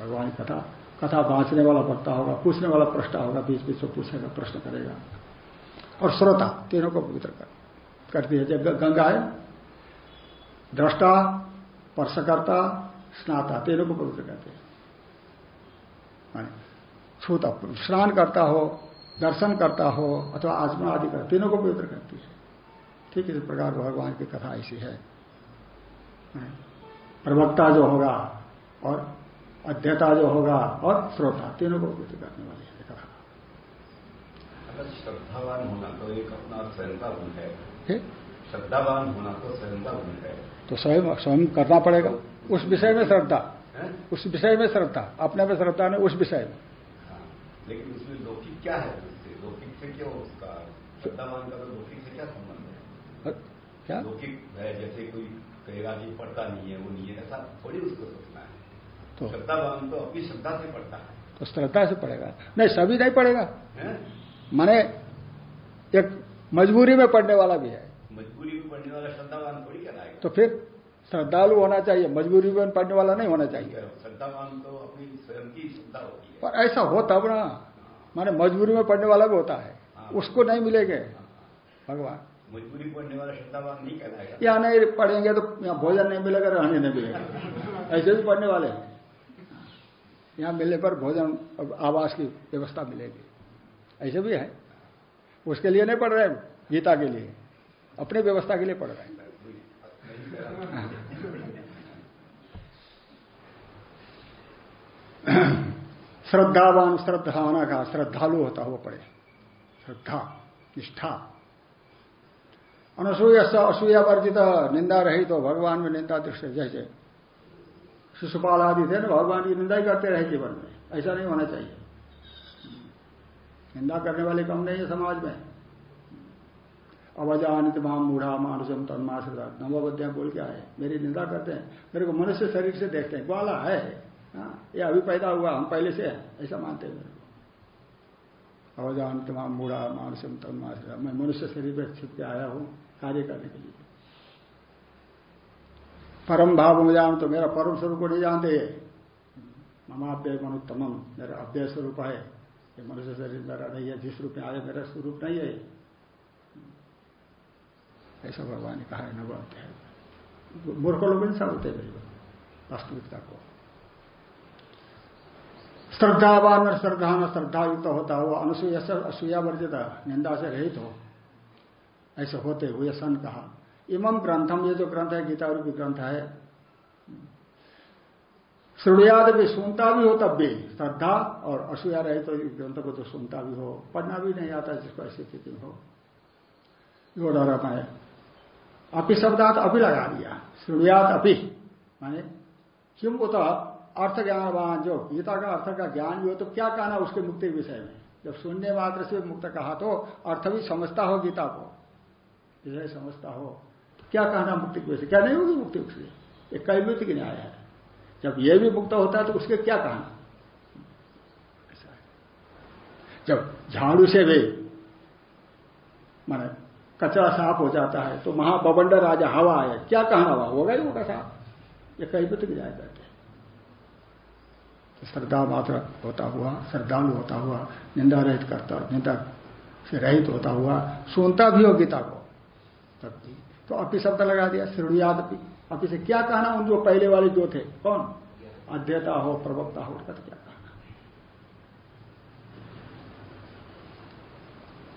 भगवान की कथा कथा बांचने वाला वक्ता होगा पूछने वाला प्रश्न होगा बीच बीच में पूछेगा प्रश्न करेगा। और श्रोता तीनों को पवित्र कर, करती है। जब गंगा है दृष्टा स्पर्शकर्ता स्नाता तीनों को पवित्र कहते हैं। छूता स्नान करता हो दर्शन करता हो अथवा आजमा आदि कर तीनों को पवित्र करती है। ठीक इस प्रकार भगवान की कथा ऐसी है। प्रवक्ता जो होगा और अध्यता जो होगा और श्रोता तीनों को पवित्र करने वाली है कथा। श्रद्धावान होना तो एक अपना सहनता गुण है। श्रद्धावान होना तो सहनता गुण है। तो स्वयं स्वयं करना पड़ेगा। उस विषय में श्रद्धा। उस विषय में श्रद्धा। अपने में श्रद्धा नहीं उस विषय में। हाँ, लेकिन उसमें लौकिक क्या है लौकिक से क्या उसका? श्रद्धावान का तो लौकिक से क्या संबंध है? क्या? लौकिक है जैसे कोई कहेगा कि पढ़ता नहीं है वो नहीं है। ऐसा थोड़ी उसको सोचना है। तो श्रद्धावान तो अपनी श्रद्धा से पढ़ता है। तो श्रद्धा से पढ़ेगा। नहीं सभी नहीं पढ़ेगा। माने एक मजबूरी में पढ़ने वाला भी है। मजबूरी में पढ़ने वाला श्रद्धावान थोड़ी कहलाएगा। तो फिर श्रद्धालु होना चाहिए। मजबूरी में पढ़ने वाला नहीं होना चाहिए। श्रद्धावान तो अपनी स्वयं की श्रद्धा होती है। पर ऐसा हो तब ना। माने मजबूरी में पढ़ने वाला भी होता है। हाँ। उसको नहीं मिलेंगे। भगवान। मजबूरी पढ़ने वाला श्रद्धावान नहीं कहलाएगा। यहाँ नहीं पढ़ेंगे तो यहाँ भोजन नहीं मिलेगा, रहने नहीं मिलेगा। ऐसे भी पढ़ने वाले हैं। यहाँ मिलने पर भोजन आवास की व्यवस्था मिलेगी। ऐसे भी है। उसके लिए नहीं पढ़ रहे गीता के लिए। अपने व्यवस्था के लिए पढ़ रहे हैं। श्रद्धावान श्रद्धाना का, श्रद्धालु होता हुआ पड़े श्रद्धा, निष्ठा। अनसूय असूया वर्जित निंदा रही तो भगवान में निंदा दृष्टि जैसे शिशुपाल आदि थे ना भगवान की निंदा ही करते रहे जीवन में ऐसा नहीं होना चाहिए। निंदा करने वाले कम नहीं है समाज में। अवजानित माम मूढ़ा मानुषम तन्माश्रिता नवोध्याय बोल के आए मेरी निंदा करते हैं। मेरे को मनुष्य शरीर से देखते हैं ग्वाला है। हाँ, ये अभी पैदा हुआ हम पहले से ऐसा मानते हैं मेरे को। अवजानित माम मूढ़ा मानुषम तन्माश्रिता मैं मनुष्य शरीर में छिप के आया हूँ। कार्य करने के लिए। परम भाव में जान तो मेरा परम स्वरूप को नहीं जानते ममाप्य मनुत्तम मेरा अभ्यय स्वरूप है। ये मनुष्य शरीर मेरा नहीं है, जिस रूप में आया मेरा स्वरूप नहीं है। ऐसा भगवान ने कहा है नव अध्याय मूर्ख लोग नहीं समझते भाई वास्तविकता को। श्रद्धावान श्रद्धा में श्रद्धा युक्त होता हुआ अनुसूया असूया वर्जित, निंदा से रहित हो। ऐसे होते हुए सन कहा। इमम ग्रंथम, ये जो ग्रंथ है गीता रूपी ग्रंथ है श्रृणुयाद भी सुनता भी हो तब भी, श्रद्धा और असूया रहे तो ग्रंथ को तो सुनता भी हो, पढ़ना भी नहीं आता जिसको ऐसी स्थिति हो। यो डर मैं अपि शब्दात अभी लगा दिया, श्रृणुयात अपि, माने किम उत अर्थ ज्ञानवान जो गीता का अर्थ का ज्ञान भी हो तो क्या कहना उसके मुक्ति विषय में? जब शून्य मात्र से मुक्त कहा तो अर्थ भी समझता हो गीता को। विषय समझता हो तो क्या कहना मुक्ति के विषय क्या नहीं होगी मुक्ति उससे एक कैमित की न्याय है। जब यह भी मुक्त होता है तो उसके क्या कहना? ऐसा है। जब झाड़ू से भी, माने कचरा साफ़ हो जाता है तो महाबंडर राजा हवा आया क्या कहना हुआ? होगा ही होगा साफ़। ये कहीं तो जाए कहते श्रद्धा मात्र होता हुआ, श्रद्धालु होता हुआ, निंदा रहित करता, निंदा से रहित होता हुआ, सुनता भी हो गीता को। भी तो अपी शब्द लगा दिया श्रेणुयाद अपी से क्या कहना, उन जो पहले वाले जो थे, कौन? अध्यता हो, प्रवक्ता हो, उसका तो क्या कहना?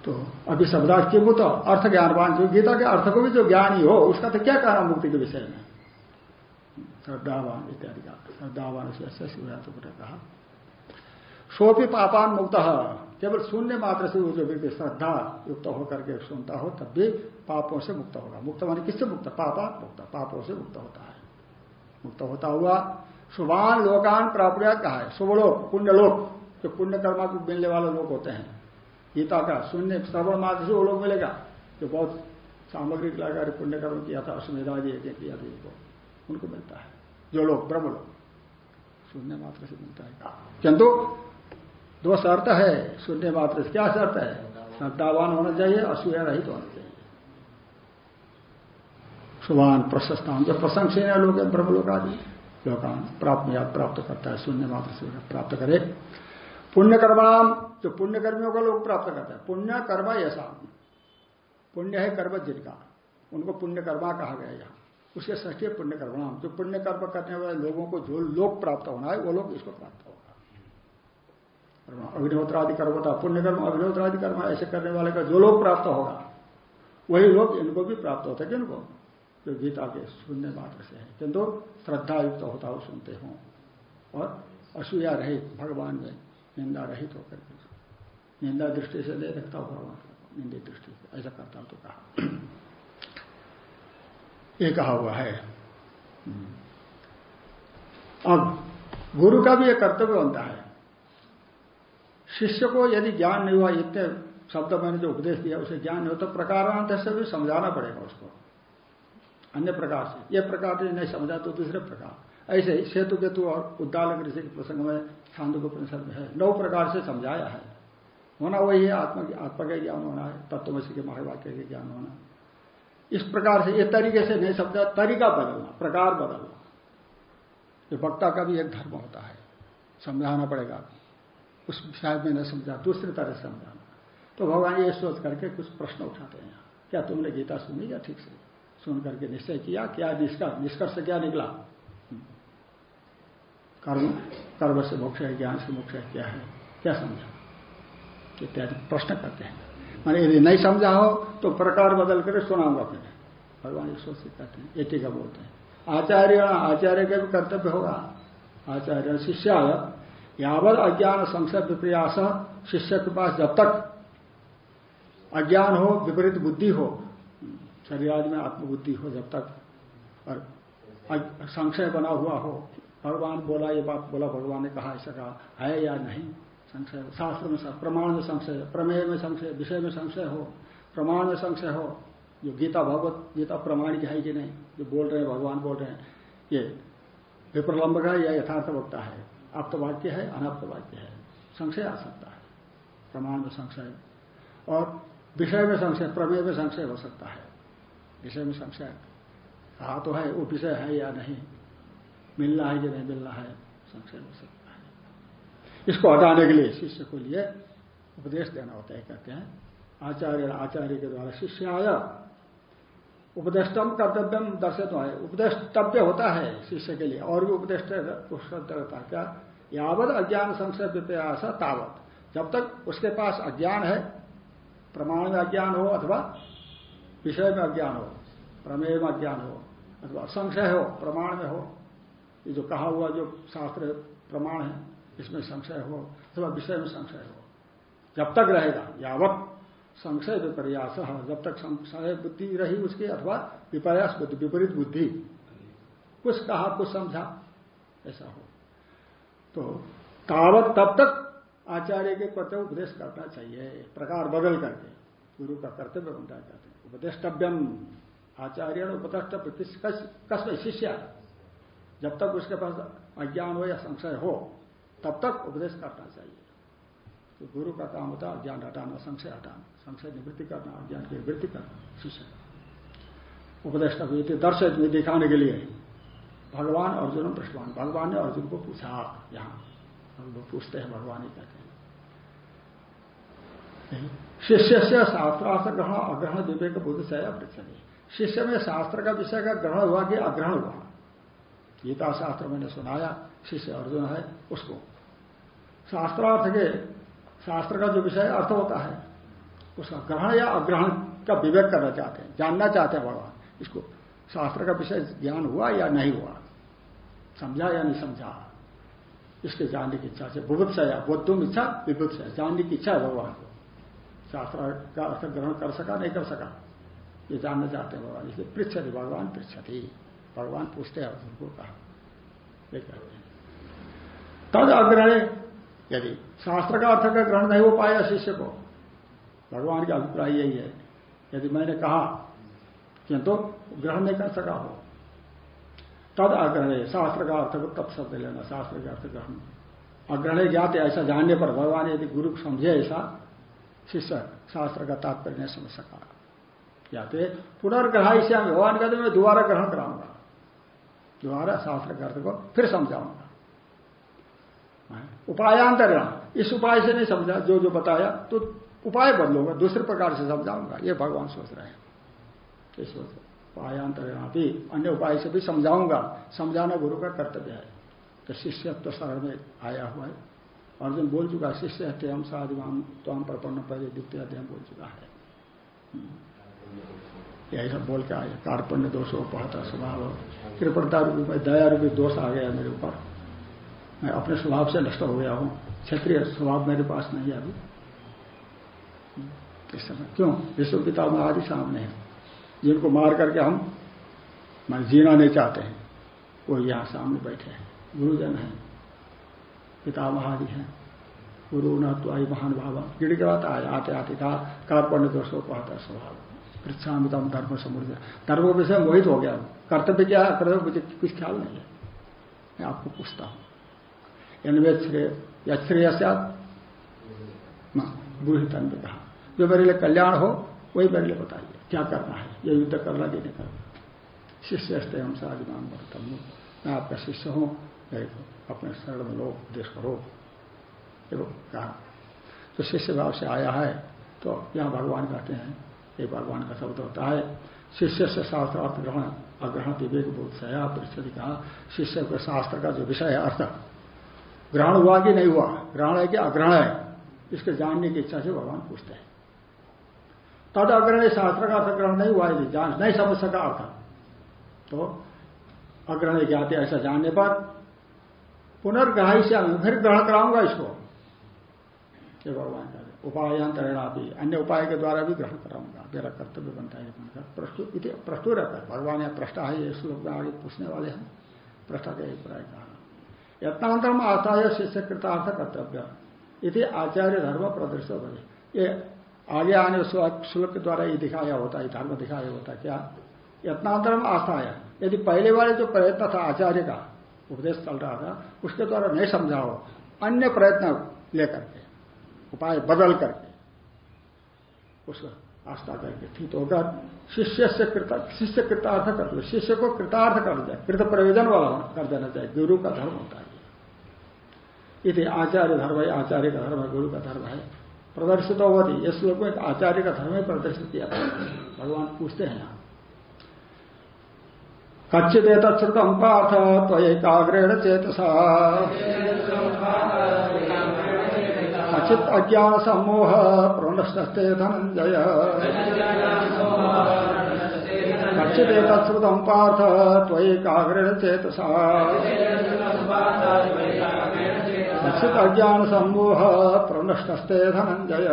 तो अभी शब्दार्थ के तो अर्थ ज्ञानवान जो गीता के अर्थ को भी जो ज्ञान ही हो उसका तो क्या कहना मुक्ति के विषय में? श्रद्धावान, इत्यादि का। श्रद्धावान शिवरात्र कहा। सोपी पापान मुक्त केवल शून्य मात्र से वो जो व्यक्ति श्रद्धा युक्त होकर के सुनता हो, तब भी पापों से मुक्त होगा। मुक्त माने किससे मुक्त? पापा मुक्त। पापों से मुक्त होता है। मुक्त होता हुआ शुभान लोकान प्राप्त कहा है। शुभलोक, पुण्यलोक, जो पुण्य कर्मा को मिलने वाले लोग होते हैं। गीता का शून्य श्रवण मात्र से वो लोग मिलेगा, जो बहुत सामग्री लगाकर पुण्य कर्म किया था अश्वेधा जी किया था, उनको मिलता है। जो लोग ब्रह्म लोग शून्य मात्र से मिलता है। किंतु दो शर्त है शून्य मात्र क्या शर्त है? श्रद्धावान होना चाहिए, असूया रहित होना चाहिए। सुभान प्रशस्तान, जो प्रशंसनीय लोग हैं ब्रह्म लोग आदि लोकान प्राप्त याद प्राप्त करता है शून्य मात्र से प्राप्त करे। पुण्य कर्माम जो पुण्य कर्मियों का लोग प्राप्त करता है पुण्य कर्म पुण्य है कर्म जिनका, उनको पुण्य कर्मा कहा गया यहाँ। उसके ष्ठी पुण्य कर्म जो पुण्य कर्म करने वाले लोगों को जो लोग प्राप्त होना है, वो लोग इसको प्राप्त होगा अग्निहोत्रादि कर्म होता पुण्य कर्म अग्निहोत्रादि कर्म ऐसे करने वाले का जो लोग प्राप्त होगा, वही लोग इनको भी प्राप्त होता है किनको जो गीता के सुनने मात्र से है। किंतु श्रद्धा युक्त होता हो सुनते हो और असूया रहित, भगवान में निंदा रहित होकर के। निंदा दृष्टि से नहीं रखता हो भगवान निंदित दृष्टि से। ऐसा करता तो कहा। ये कहा हुआ है। अब गुरु का भी एक कर्तव्य बनता है। शिष्य को यदि ज्ञान नहीं हुआ, इतने शब्द मैंने जो उपदेश दिया, उसे ज्ञान नहीं हो तो प्रकारांत से भी समझाना पड़ेगा उसको। अन्य प्रकार से। यह प्रकार से नहीं समझा तो दूसरे प्रकार। ऐसे ही सेतु केतु और उद्दालक ऋषि के प्रसंग में छांदो को परिषद में है। नौ प्रकार से समझाया है। होना वही है, आत्मा आत्मा का ज्ञान होना है तत्वमसी के महावाक्य के ज्ञान होना। इस प्रकार से इस तरीके से नहीं समझा, तरीका बदलना, प्रकार बदलना। ये वक्ता का भी एक धर्म होता है। समझाना पड़ेगा उस शायद में नहीं समझा, दूसरी तरह से समझाना तो भगवान ये सोच करके कुछ प्रश्न उठाते हैं। क्या तुमने गीता सुनी या ठीक से? सुन करके निश्चय किया, क्या निष्कर्ष निष्कर्ष क्या निकला? कर्म कर्म से मोक्ष है, ज्ञान से मोक्ष है, क्या है? क्या समझा? इत्यादि प्रश्न करते हैं। मैंने यदि नहीं समझा हो तो प्रकार बदल कर सुनाऊँगा फिर भगवान ईश्वर से कहते हैं ये टीका बोलते हैं। आचार्य आचार्य का भी कर्तव्य होगा। आचार्य शिष्य यावत अज्ञान संशय विप्रयास शिष्य के पास जब तक अज्ञान हो, विपरीत बुद्धि हो शरीर आदि में आत्मबुद्धि हो जब तक, और संशय बना हुआ हो, भगवान बोला, ये बात बोला, भगवान ने कहा, ऐसा कहा, है या नहीं? संशय, शास्त्र में प्रमाण में संशय, प्रमेय में संशय, विषय में संशय हो, प्रमाण में संशय हो, जो गीता भगवत, गीता प्रमाणिक है कि नहीं, जो बोल रहे हैं, भगवान बोल रहे हैं, ये विप्रलंब का या यथार्थ वक्ता है? आप्त वाक्य है अनाप्त वाक्य है। संशय आ सकता है, प्रमाण में संशय। और विषय में संशय, प्रमेय में संशय हो सकता है। विषय में संशय, कहा तो है, वो विषय है या नहीं, मिलना है कि नहीं मिलना है, संशय हो सकता है। इसको हटाने के लिए शिष्य को लिए उपदेश देना होता है, कहते हैं, आचार्य आचार्य के द्वारा शिष्य आया उपदेष्टम कर्तव्यम दर्शित है उपदेष्टव्य होता है शिष्य के लिए, और भी उपदेष्ट है क्या यावत अज्ञान संशय विप्रयास तावत। जब तक उसके पास अज्ञान है, प्रमाण में अज्ञान हो अथवा विषय में अज्ञान हो, प्रमेय में अज्ञान हो, अथवा संशय हो, प्रमाण में हो, ये जो कहा हुआ जो शास्त्र प्रमाण है, इसमें संशय हो अथवा विषय में संशय हो, जब तक रहेगा, यावत संशय विपर्यास जब तक संशय बुद्धि रही उसकी अथवा विपर्यास बुद्धि, विपरीत बुद्धि। कुछ कहा, कुछ समझा, ऐसा हो। तो तावत तब तक आचार्य के कर्तव्य उपदेश करना चाहिए। प्रकार बदल करके। गुरु का कर्तव्य बनता कहते हैं। उपदेष्टव्यम। आचार्य उपदेष्टव्य कसम शिष्य। जब तक उसके पास अज्ञान हो या संशय हो, तब तक उपदेश करना चाहिए। तो गुरु का काम होता है अज्ञान हटाना, संशय हटाना। संशय निवृत्ति करना, अज्ञान की निवृत्ति करना, शिष्य। का उपदेश दर्श दिखाने के लिए। भगवान अर्जुन पृष्ठवान। भगवान ने अर्जुन को पूछा, यहाँ? वो पूछते हैं, भगवान ही कहते हैं? शिष्य से शास्त्रार्थ ग्रहण, अग्रहण विवेक बुद्ध से पृथ्वी शिष्य में शास्त्र का विषय का ग्रहण हुआ कि अग्रहण हुआ। गीता शास्त्र मैंने सुनाया, शिष्य अर्जुन है उसको। शास्त्रार्थ के, शास्त्र का जो विषय अर्थ होता है, उसका ग्रहण या अग्रहण का विवेक करना चाहते हैं, जानना चाहते हैं भगवान। इसको शास्त्र का विषय ज्ञान हुआ या नहीं हुआ? समझा या नहीं समझा। इसके जानने की इच्छा से बुभुत्सा या बोधुम इच्छा विभुत्सा जानने की इच्छा है भगवान को। शास्त्र का अर्थ ग्रहण कर सका, नहीं कर सका। ये जानना चाहते हैं भगवान, इसलिए पृछति, भगवान पृछति। भगवान पूछते हैं अर्जुन को कहा। तद अग्रहण यदि शास्त्र का अर्थ का ग्रहण नहीं हो पाया शिष्य को, भगवान का अभिप्राय यही है। यदि मैंने कहा, किंतु ग्रहण नहीं कर सका हो तद अग्रहण शास्त्र का अर्थ को तब शब्द लेना शास्त्र का अर्थ ग्रहण अग्रहण ज्ञात ऐसा जानने पर भगवान यदि गुरु समझे ऐसा, शिष्य शास्त्र का तात्पर्य नहीं समझ सका। जाते पुनर्ग्रहाई से भगवान कहते मैं दोबारा ग्रहण कराऊँगा। दोबारा शास्त्र के अर्थ को फिर समझाऊँगा। उपायांतर इस उपाय से नहीं समझा, जो जो बताया तो उपाय बदलूँगा, दूसरे प्रकार से समझाऊँगा। ये भगवान सोच रहे हैं। ये सोच उपायांतर भी अन्य उपाय से भी समझाऊँगा। समझाना गुरु का कर्तव्य है। तो शिष्य तो शरण में आया हुआ है। अर्जुन बोल चुका है शिष्य हम साधिमान तो हम प्रपन्न पहले द्वितीय अध्ययन बोल चुका है। यही सब बोल के आए कार्पण्य दोषों पहता स्वभाव। कृपणता रूपी में दया रूपी दोष आ गया मेरे ऊपर। मैं अपने स्वभाव से नष्ट हो गया हूँ। क्षत्रिय स्वभाव मेरे पास नहीं है अभी। इस समय क्यों? विश्व पिता आदि सामने है। जिनको मार करके हम, मान जीना नहीं चाहते हैं, वो यहाँ सामने बैठे हैं। गुरुजन है पिता महादि है। गुरु न तो आई महान भाव। गिड़गिड़ाता आया आते आते कहा कार्पण्य दोषों को आता स्वभाव। पृथ्सामितम धर्म समृद्ध धर्म विषय मोहित हो गया। कर्तव्य क्या है? कर्तव्य मुझे कुछ ख्याल नहीं है। मैं आपको पूछता हूँ। इनमें श्रेय, या श्रेय बूढ़ी तन में कहा। जो मेरे लिए कल्याण हो, वही मेरे लिए बताइए। क्या करना है? ये युद्ध करना कि नहीं करना। शिष्य हम साधिमान बर्तन मैं आपका शिष्य हूँ अपने शरण में लो। उपदेश करो देखो कहा तो शिष्य भाव से आया है तो यहाँ भगवान कहते हैं, ये भगवान का शब्द होता है, शिष्य से शास्त्र अर्थ ग्रहण, अग्रहण विवेक बोध से पृथ्वी कहा, शिष्य के शास्त्र का जो विषय है अर्थ, ग्रहण हुआ कि नहीं हुआ? ग्रहण है कि अग्रहण है? इसके जानने की इच्छा से भगवान पूछते हैं। तद अग्रणी शास्त्र का अर्थ ग्रहण नहीं हुआ यदि जान, नहीं समझ सका अर्थ। तो अग्रणी ज्ञाते ऐसा जानने पर पुनर्ग्राही से फिर ग्रहण कराऊँगा इसको। ये भगवान का उपायांतरणा भी अन्य उपाय के द्वारा भी ग्रहण कराऊँगा। मेरा कर्तव्य बनता है प्रस्तुत प्रस्तुत रहता है। भगवान या प्रश्न है, ये श्लोक में आगे पूछने वाले हैं। प्रश्न का अभिप्राय कहा यत्नांतरम आता है शिष्य कृतार्थ कर्तव्य। इति आचार्य धर्म प्रदर्शित ये आगे आने श्लोक के द्वारा ये दिखाया होता है धर्म दिखाया होता क्या? यत्नांतरम आस्था है। यदि पहले वाले जो प्रयत्न था आचार्य का, उपदेश चल रहा था, उसके द्वारा नहीं समझाओ, अन्य प्रयत्न लेकर के उपाय बदल करके उसका आस्था करके ठीक होकर शिष्य से शिष्य कृतार्थ कर दो शिष्य को कृतार्थ कर दे कृत प्रयोजन वाला कर देना चाहिए। गुरु का धर्म होता है। यदि आचार्य धर्म है, आचार्य का धर्म है, गुरु का धर्म है। प्रदर्शित होती इस श्लोक में आचार्य का धर्म ही प्रदर्शित किया था। भगवान पूछते हैं यहाँ। कच्चिदेत श्रुतम पार्थ त्वकाग्रेण चेतसा। कचित अज्ञान सम्मोह प्रणस्ते धनंजय कच्चिदेत श्रुतम पार्थ त्वकाग्रेण चेतसा। कचित अज्ञान सम्मोह प्रणस्ते धनंजय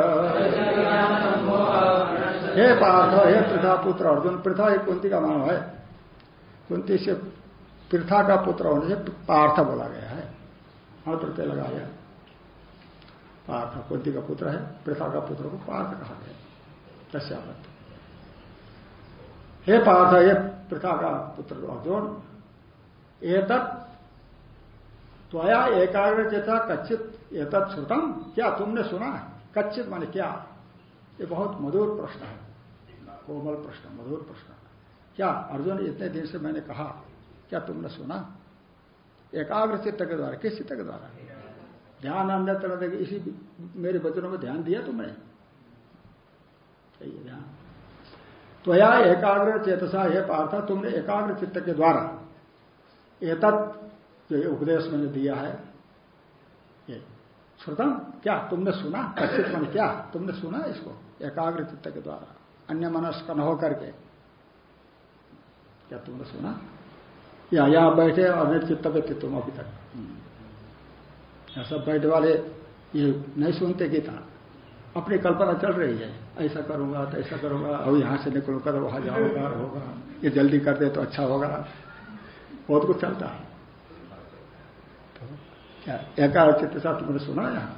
हे पार्थ, हे पृथा पुत्र अर्जुन, पृथा एक कुंती का नाम है। कुंती से पृथा का पुत्र होने से पार्थ बोला गया है। हर प्रत्यय लगाया पार्थ, कुंती का पुत्र है, पृथा का पुत्र को पार्थ कहा गया। दस्यावत हे पार्थ, ये पृथा का पुत्र अर्जुन, एतत् त्वया एकाग्र चेता कच्चित एतत् श्रुतम। क्या तुमने सुना कच्चित माने क्या? ये बहुत मधुर प्रश्न है। कोमल प्रश्न, मधुर प्रश्न। क्या अर्जुन इतने दिन से मैंने कहा, क्या तुमने सुना? एकाग्र चित्त के द्वारा, किस चित्त के द्वारा? ध्यान अन्य तरह इसी मेरे वचनों में ध्यान दिया तुमने? चाहिए ध्यान। तो या एकाग्र चेतसा, हे पार्थ, तुमने एकाग्र चित्त के द्वारा एतत् जो उपदेश मैंने दिया है, ये। श्रुतम क्या तुमने सुना? कच्चित मन क्या? तुमने सुना इसको? एकाग्र चित्त के द्वारा, अन्य मनस्क न होकर के। क्या तुमने सुना? या यहाँ बैठे अन्य चित्त व्यक्ति तुम अभी तक। या सब बैठे वाले ये नहीं सुनते गीता अपनी कल्पना चल रही है। ऐसा करूँगा तो ऐसा करूँगा, अब यहाँ से निकलूँगा तो वहाँ जाऊँगा, होगा। ये जल्दी कर दे तो अच्छा होगा। बहुत कुछ चलता है। क्या? एकाग्र चित्त साथ तुमने सुना यहाँ?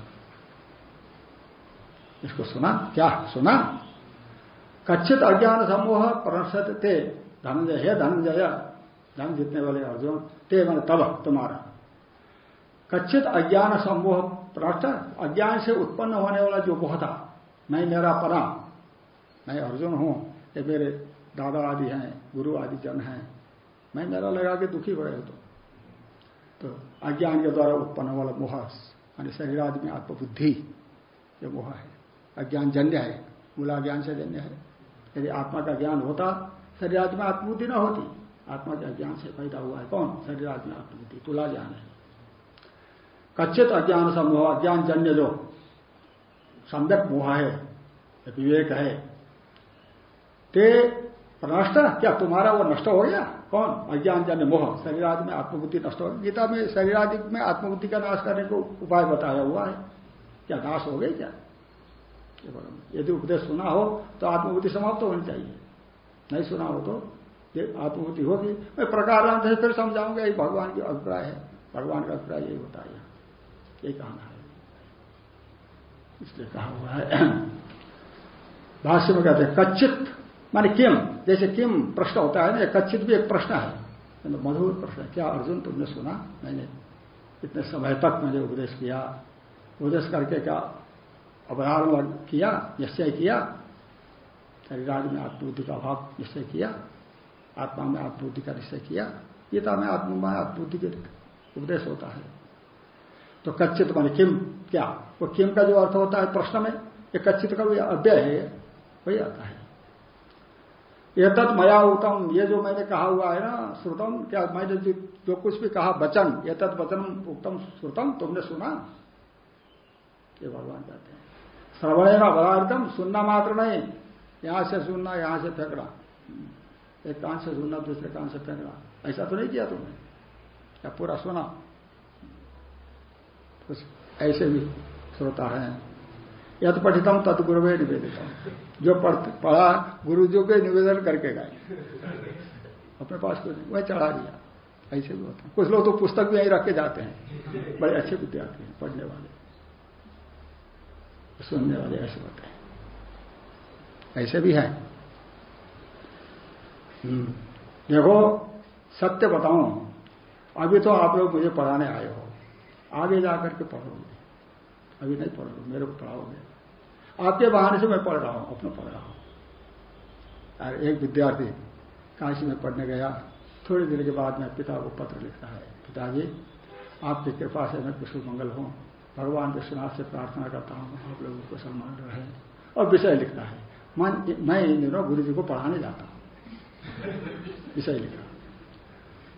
इसको सुना? क्या? सुना? कच्चित अज्ञान समूह परसत थे धनंजय, है धनंजय, धन जीतने वाले अर्जुन, ते मन तब तुम्हारा। कच्चित अज्ञान समूह प्रष्ट अज्ञान से उत्पन्न होने वाला जो मोह था, मैं मेरा परा, मैं अर्जुन हूँ, ये मेरे दादा आदि हैं, गुरु आदि जन हैं, मैं मेरा लगा के दुखी हो रहे तो तो अज्ञान के द्वारा उत्पन्न वाला मोह मान शरीर आदि में आत्मबुद्धि, ये मोह है। अज्ञान जन्य है, मूला ज्ञान से जन्य है। यदि आत्मा का ज्ञान होता, शरीर आदि में आत्मबुद्धि ना होती, आत्मा के अज्ञान से पैदा हुआ है कौन? शरीर आदि में आत्मबुद्धि, तुला ज्ञान है। कच्चित अज्ञान समूह अज्ञान जन्य जो सम्यक मोह है विवेक है। ते नष्ट, क्या तुम्हारा वो नष्ट हो गया? कौन? अज्ञान जन्य मोह। शरीर आदि में आत्मबुद्धि नष्ट हो गीता में शरीर आदि में आत्मबुद्धि का नाश करने को उपाय बताया हुआ है। क्या नाश हो गई क्या? यदि उपदेश सुना हो तो आत्मबुद्धि समाप्त होनी चाहिए। नहीं सुना हो तो आत्मबुद्धि होगी। मैं प्रकारांत से फिर समझाऊँगा। यही भगवान की अभिप्राय है। भगवान का अभिप्राय यही होता है यही। कहना है। इसलिए कहा हुआ है। भाष्य में कहते हैं, कच्चित माने किम, जैसे किम प्रश्न होता है ना कच्चित भी एक प्रश्न है। तो मधुर प्रश्न क्या अर्जुन तुमने सुना? मैंने इतने समय तक मैंने उपदेश किया। उपदेश करके क्या अवधारण किया? निश्चय किया। शरीरादि में आत्मबुद्धि का अभाव निश्चय किया। आत्मा में आत्मबुद्धि का निश्चय किया। गीता में आत्मा में आत्मबुद्धि के उपदेश होता है। तो कच्चित मान किम, क्या? वो किम का जो अर्थ होता है प्रश्न में, ये कच्चित का भी अव्यय है। वही आता है। ये तत् मया उत्तम ये जो मैंने कहा हुआ है ना श्रुतम क्या मैंने जो, जो कुछ भी कहा वचन ये तत् वचन उत्तम श्रुतम तुमने सुना? ये भगवान कहते हैं। श्रवण बलार्थम सुनना मात्र नहीं। यहाँ से सुनना यहाँ से फेंकना। एक कान से सुनना दूसरे कान से फेंकना। ऐसा तो नहीं किया तुमने? क्या पूरा सुना? कुछ ऐसे भी श्रोता है। यद पठितम तत् गुरु निवेदित जो पढ़ा गुरु जी को निवेदन करके गए। अपने पास कुछ वह चढ़ा दिया। ऐसे भी होता कुछ लोग तो पुस्तक भी यहीं रख के जाते हैं। बड़े अच्छे विद्यार्थी हैं, पढ़ने वाले। सुनने वाले ऐसे होते हैं। ऐसे भी है। हम्म। देखो, सत्य बताऊँ, अभी तो आप लोग मुझे पढ़ाने आए हो। आगे जाकर के पढ़ोगे। अभी नहीं पढ़ोगे, मेरे को पढ़ाओगे। आपके बहाने से मैं पढ़ रहा हूँ, अपना पढ़ रहा हूँ। एक विद्यार्थी काशी में पढ़ने गया। थोड़ी देर के बाद में पिता को पत्र लिखता है, पिताजी, आपकी कृपा से मैं कुशल मंगल हूँ। भगवान विश्वनाथ से प्रार्थना करता हूँ, आप लोगों को सम्मान रहे। और विषय लिखता है। मैं इन दिनों गुरु जी को पढ़ाने जाता हूँ। विषय लिखा।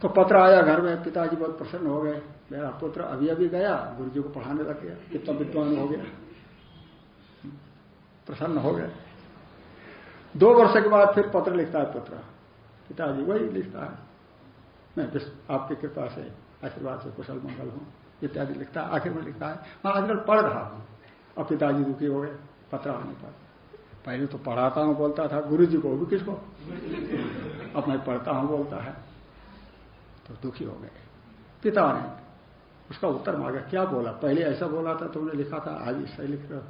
तो पत्र आया घर में, पिताजी बहुत प्रसन्न हो गए। मेरा पुत्र अभी अभी गया गुरु जी को पढ़ाने लग गया। कितना विद्वान हो गया। प्रसन्न हो गए। दो वर्ष के बाद फिर पत्र लिखता है पुत्र। पिताजी वही लिखता है। मैं आपकी कृपा से, आशीर्वाद से कुशल मंगल हूँ, इत्यादि लिखता है, आखिर में लिखता है। मैं आजकल पढ़ रहा हूँ। अब पिताजी दुखी हो गए, पत्र आने पर। पहले तो पढ़ाता हूँ, बोलता था गुरु जी को, भी किसको? अब मैं पढ़ता हूँ, बोलता है। तो दुखी हो गए। पिता ने उसका उत्तर मांगा, क्या बोला? पहले ऐसा बोला था, तुमने लिखा था, आज ही लिख रहा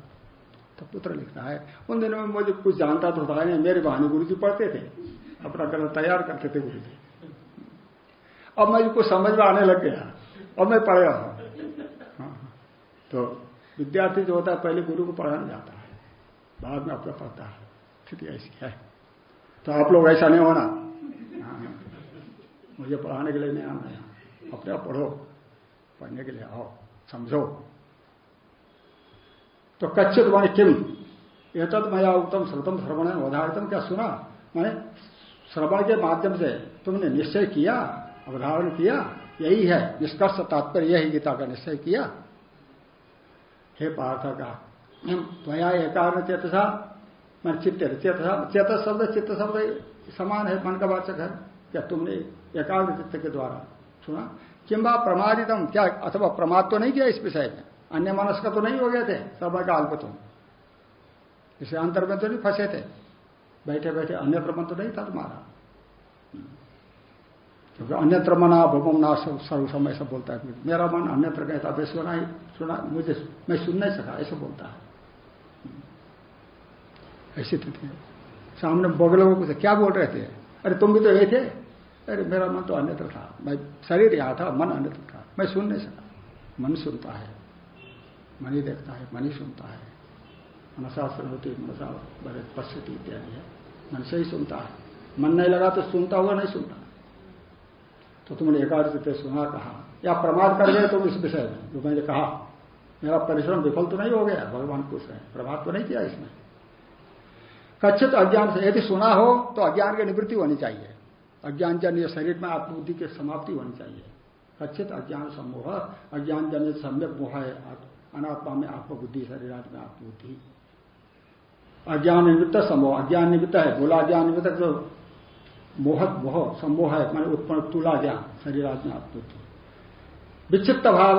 तो पुत्र लिखता है, उन दिनों में मुझे कुछ जानता तो था, नहीं, मेरे बहाने गुरु जी पढ़ते थे, अपना गलत तैयार करते थे गुरु जी। अब मैं कुछ समझ में आने लग गया, अब मैं पढ़ रहा हूँ। हाँ। तो विद्यार्थी जो होता है, पहले गुरु को पढ़ाने जाता है, बाद में अपना पढ़ता है। स्थिति ऐसी है। तो आप लोग ऐसा नहीं होना। हाँ। मुझे पढ़ाने के लिए नहीं आना है। अपने आप पढ़ो, पढ़ने के लिए आओ, समझो। तो कच्चित माने किम? एतद मया उत्तम श्रुतम श्रवण अवधारितम क्या सुना? मैंने श्रवण के माध्यम से तुमने निश्चय किया, अवधारण किया, यही है। निष्कर्ष तात्पर्य यही गीता का निश्चय किया। हे पार्थ का त्वया एकाग्र चेतसा मैं चित्त चेतसा चेत शब्द, चित्त शब्द समान है, मन का वाचक है। क्या तुमने एकाग्र चित्त के द्वारा सुना? किंबा प्रमादितम क्या अथवा प्रमाद तो नहीं किया इस विषय में? अन्य मनस का तो नहीं हो गए थे समय काल पे तुम। इसे अंतर में तो नहीं फंसे थे। बैठे बैठे अन्यत्र मन तो नहीं था तुम्हारा। क्योंकि अन्यत्र मना भूम ना सर्व समय ऐसा बोलता है। मेरा मन अन्यत्र कहता वे सुना ही, सुना, मुझे, मैं सुन नहीं सका, ऐसा बोलता है। ऐसी स्थिति सामने बगलों को क्या बोल रहे थे? अरे तुम भी तो यही थे। अरे मेरा मन तो अन्यत्र था। मैं शरीर यहाँ था, मन अन्यत्र था। मैं सुन नहीं सका। मन सुनता है। मन देखता है, मनी सुनता है। मनसा होती, मनसा बड़े पश्चिति इत्यादि है। मन से ही सुनता है। मन नहीं लगा तो सुनता हुआ नहीं सुनता। तो तुमने एकादश सुना, कहा, या प्रमाद कर गए तुम इस विषय में? जो मैंने कहा, मेरा परिश्रम विफल तो नहीं हो गया, भगवान खुश है। प्रभात तो नहीं किया इसमें कच्छित अज्ञान से यदि सुना हो तो अज्ञान की निवृत्ति होनी चाहिए। अज्ञान जन्य शरीर में आत्मबुद्धि की समाप्ति होनी चाहिए। कच्छित अज्ञान समूह अज्ञान जन्य सम्यक मोह है अनात्मा में आत्मबुद्धि शरीर में आत्मबुद्धि अज्ञान निमित्त समूह, अज्ञान निमित्त है, बोला अज्ञान निमित्त जो मोहत मोह, सम्मोह है, मैंने उत्पन्न तुला ज्ञान, शरीर में आत्मबुद्धि विक्षिप्त भाव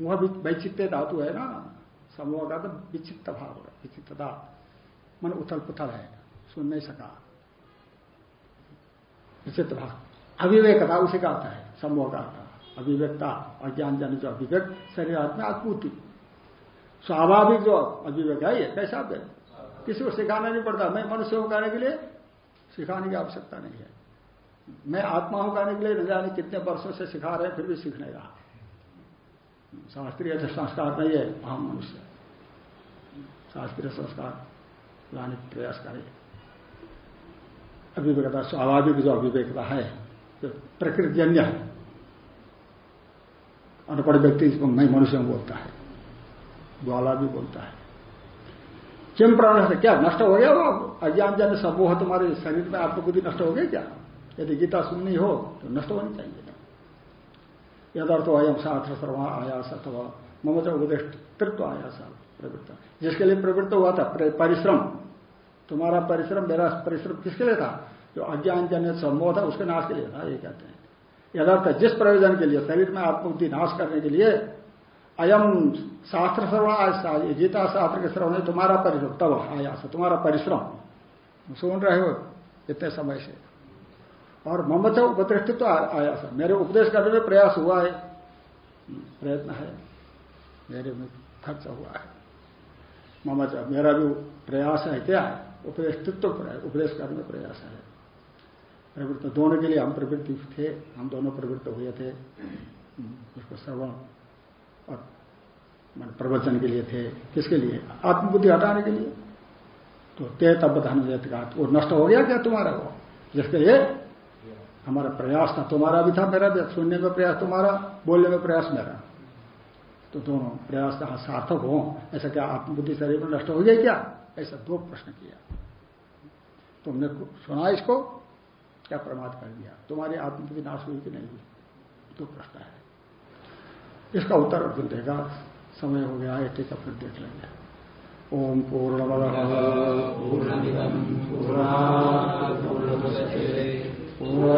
वह वैचित्य धातु है ना? समूह का तो विचित्त भाव विचित्रता मन उथल पुथल है, सुन नहीं सका। विचित्र भाव। अविवेकता उसी का आता है समूह का अभिव्यक्ता अज्ञान जन जो अभिव्यक्त शरीर में आत्मूर्ति स्वाभाविक जो अभिव्यक्त है, ये कैसा किसी को सिखाना नहीं पड़ता। मैं मनुष्य हूँ कहने के लिए सिखाने की आवश्यकता नहीं है। मैं आत्मा हूँ कहने के लिए न जाने कितने वर्षों से सिखा रहे हैं, फिर भी सीख नहीं रहा शास्त्रीय संस्कार नहीं है अहम मनुष्य। शास्त्रीय संस्कार लाने प्रयास करे। अभिवेकता स्वाभाविक जो अभिवेकता है, जो प्रकृतिजन्य है अनपढ़ व्यक्ति मैं मनुष्य में बोलता है। ग्वाला भी बोलता है। किम प्राण से क्या नष्ट हो गया वो? अज्ञान जन समूह तुम्हारे शरीर में, आपको बुद्धि नष्ट हो गई क्या? यदि गीता सुननी हो तो नष्ट होनी चाहिए। यदर्थ अयम शास्त्र सर्वा आयास अथवा मम जो उपदेष्टृत्व आयास प्रवृत्त। जिसके लिए प्रवृत्त हुआ था परिश्रम। तुम्हारा परिश्रम, मेरा परिश्रम किसके लिए था? जो अज्ञान जन्य सम्मोह था, उसके नाश के लिए था, ये कहते हैं। यदार्थ जिस प्रयोजन के लिए, शरीर में आत्मबुद्धि नाश करने के लिए, अयम शास्त्र श्रवण गीता शास्त्र के श्रवण तुम्हारा परिश्रम तब आयास, तुम्हारा परिश्रम। सुन रहे हो इतने समय से। और ममच उपदृष्टित्व तो आयास। मेरे उपदेश करने में प्रयास हुआ है। प्रयत्न है। मेरे में खर्च हुआ है। ममच मेरा भी प्रयास है क्या? है उपदेष्टित्व उपदेश करने में प्रयास है। प्रवृत्त। दोनों के लिए हम प्रवृत्ति थे, हम दोनों प्रवृत्त हुए थे। उसको श्रवण और प्रवचन के लिए थे। किसके लिए? आत्मबुद्धि हटाने के लिए। तो ते तब धन का वो नष्ट हो गया क्या तुम्हारा वो? जिसके लिए हमारा प्रयास था। तुम्हारा भी था मेरा भी सुनने में प्रयास तुम्हारा, बोलने में प्रयास मेरा। तो दोनों प्रयास का सार्थक हो? ऐसा क्या आत्मबुद्धि शरीर में नष्ट हो गया क्या? ऐसा दो प्रश्न किया। तुमने सुना इसको? क्या प्रमाद कर दिया? तुम्हारी आत्मा की नाश हुई कि नहीं हुई तो प्रश्न है। इसका उत्तर अर्जुन देगा। समय हो गया है ठीक है फिर देख लेंगे। ओम पूर्ण पूर्ण पूर्ण पूर्ण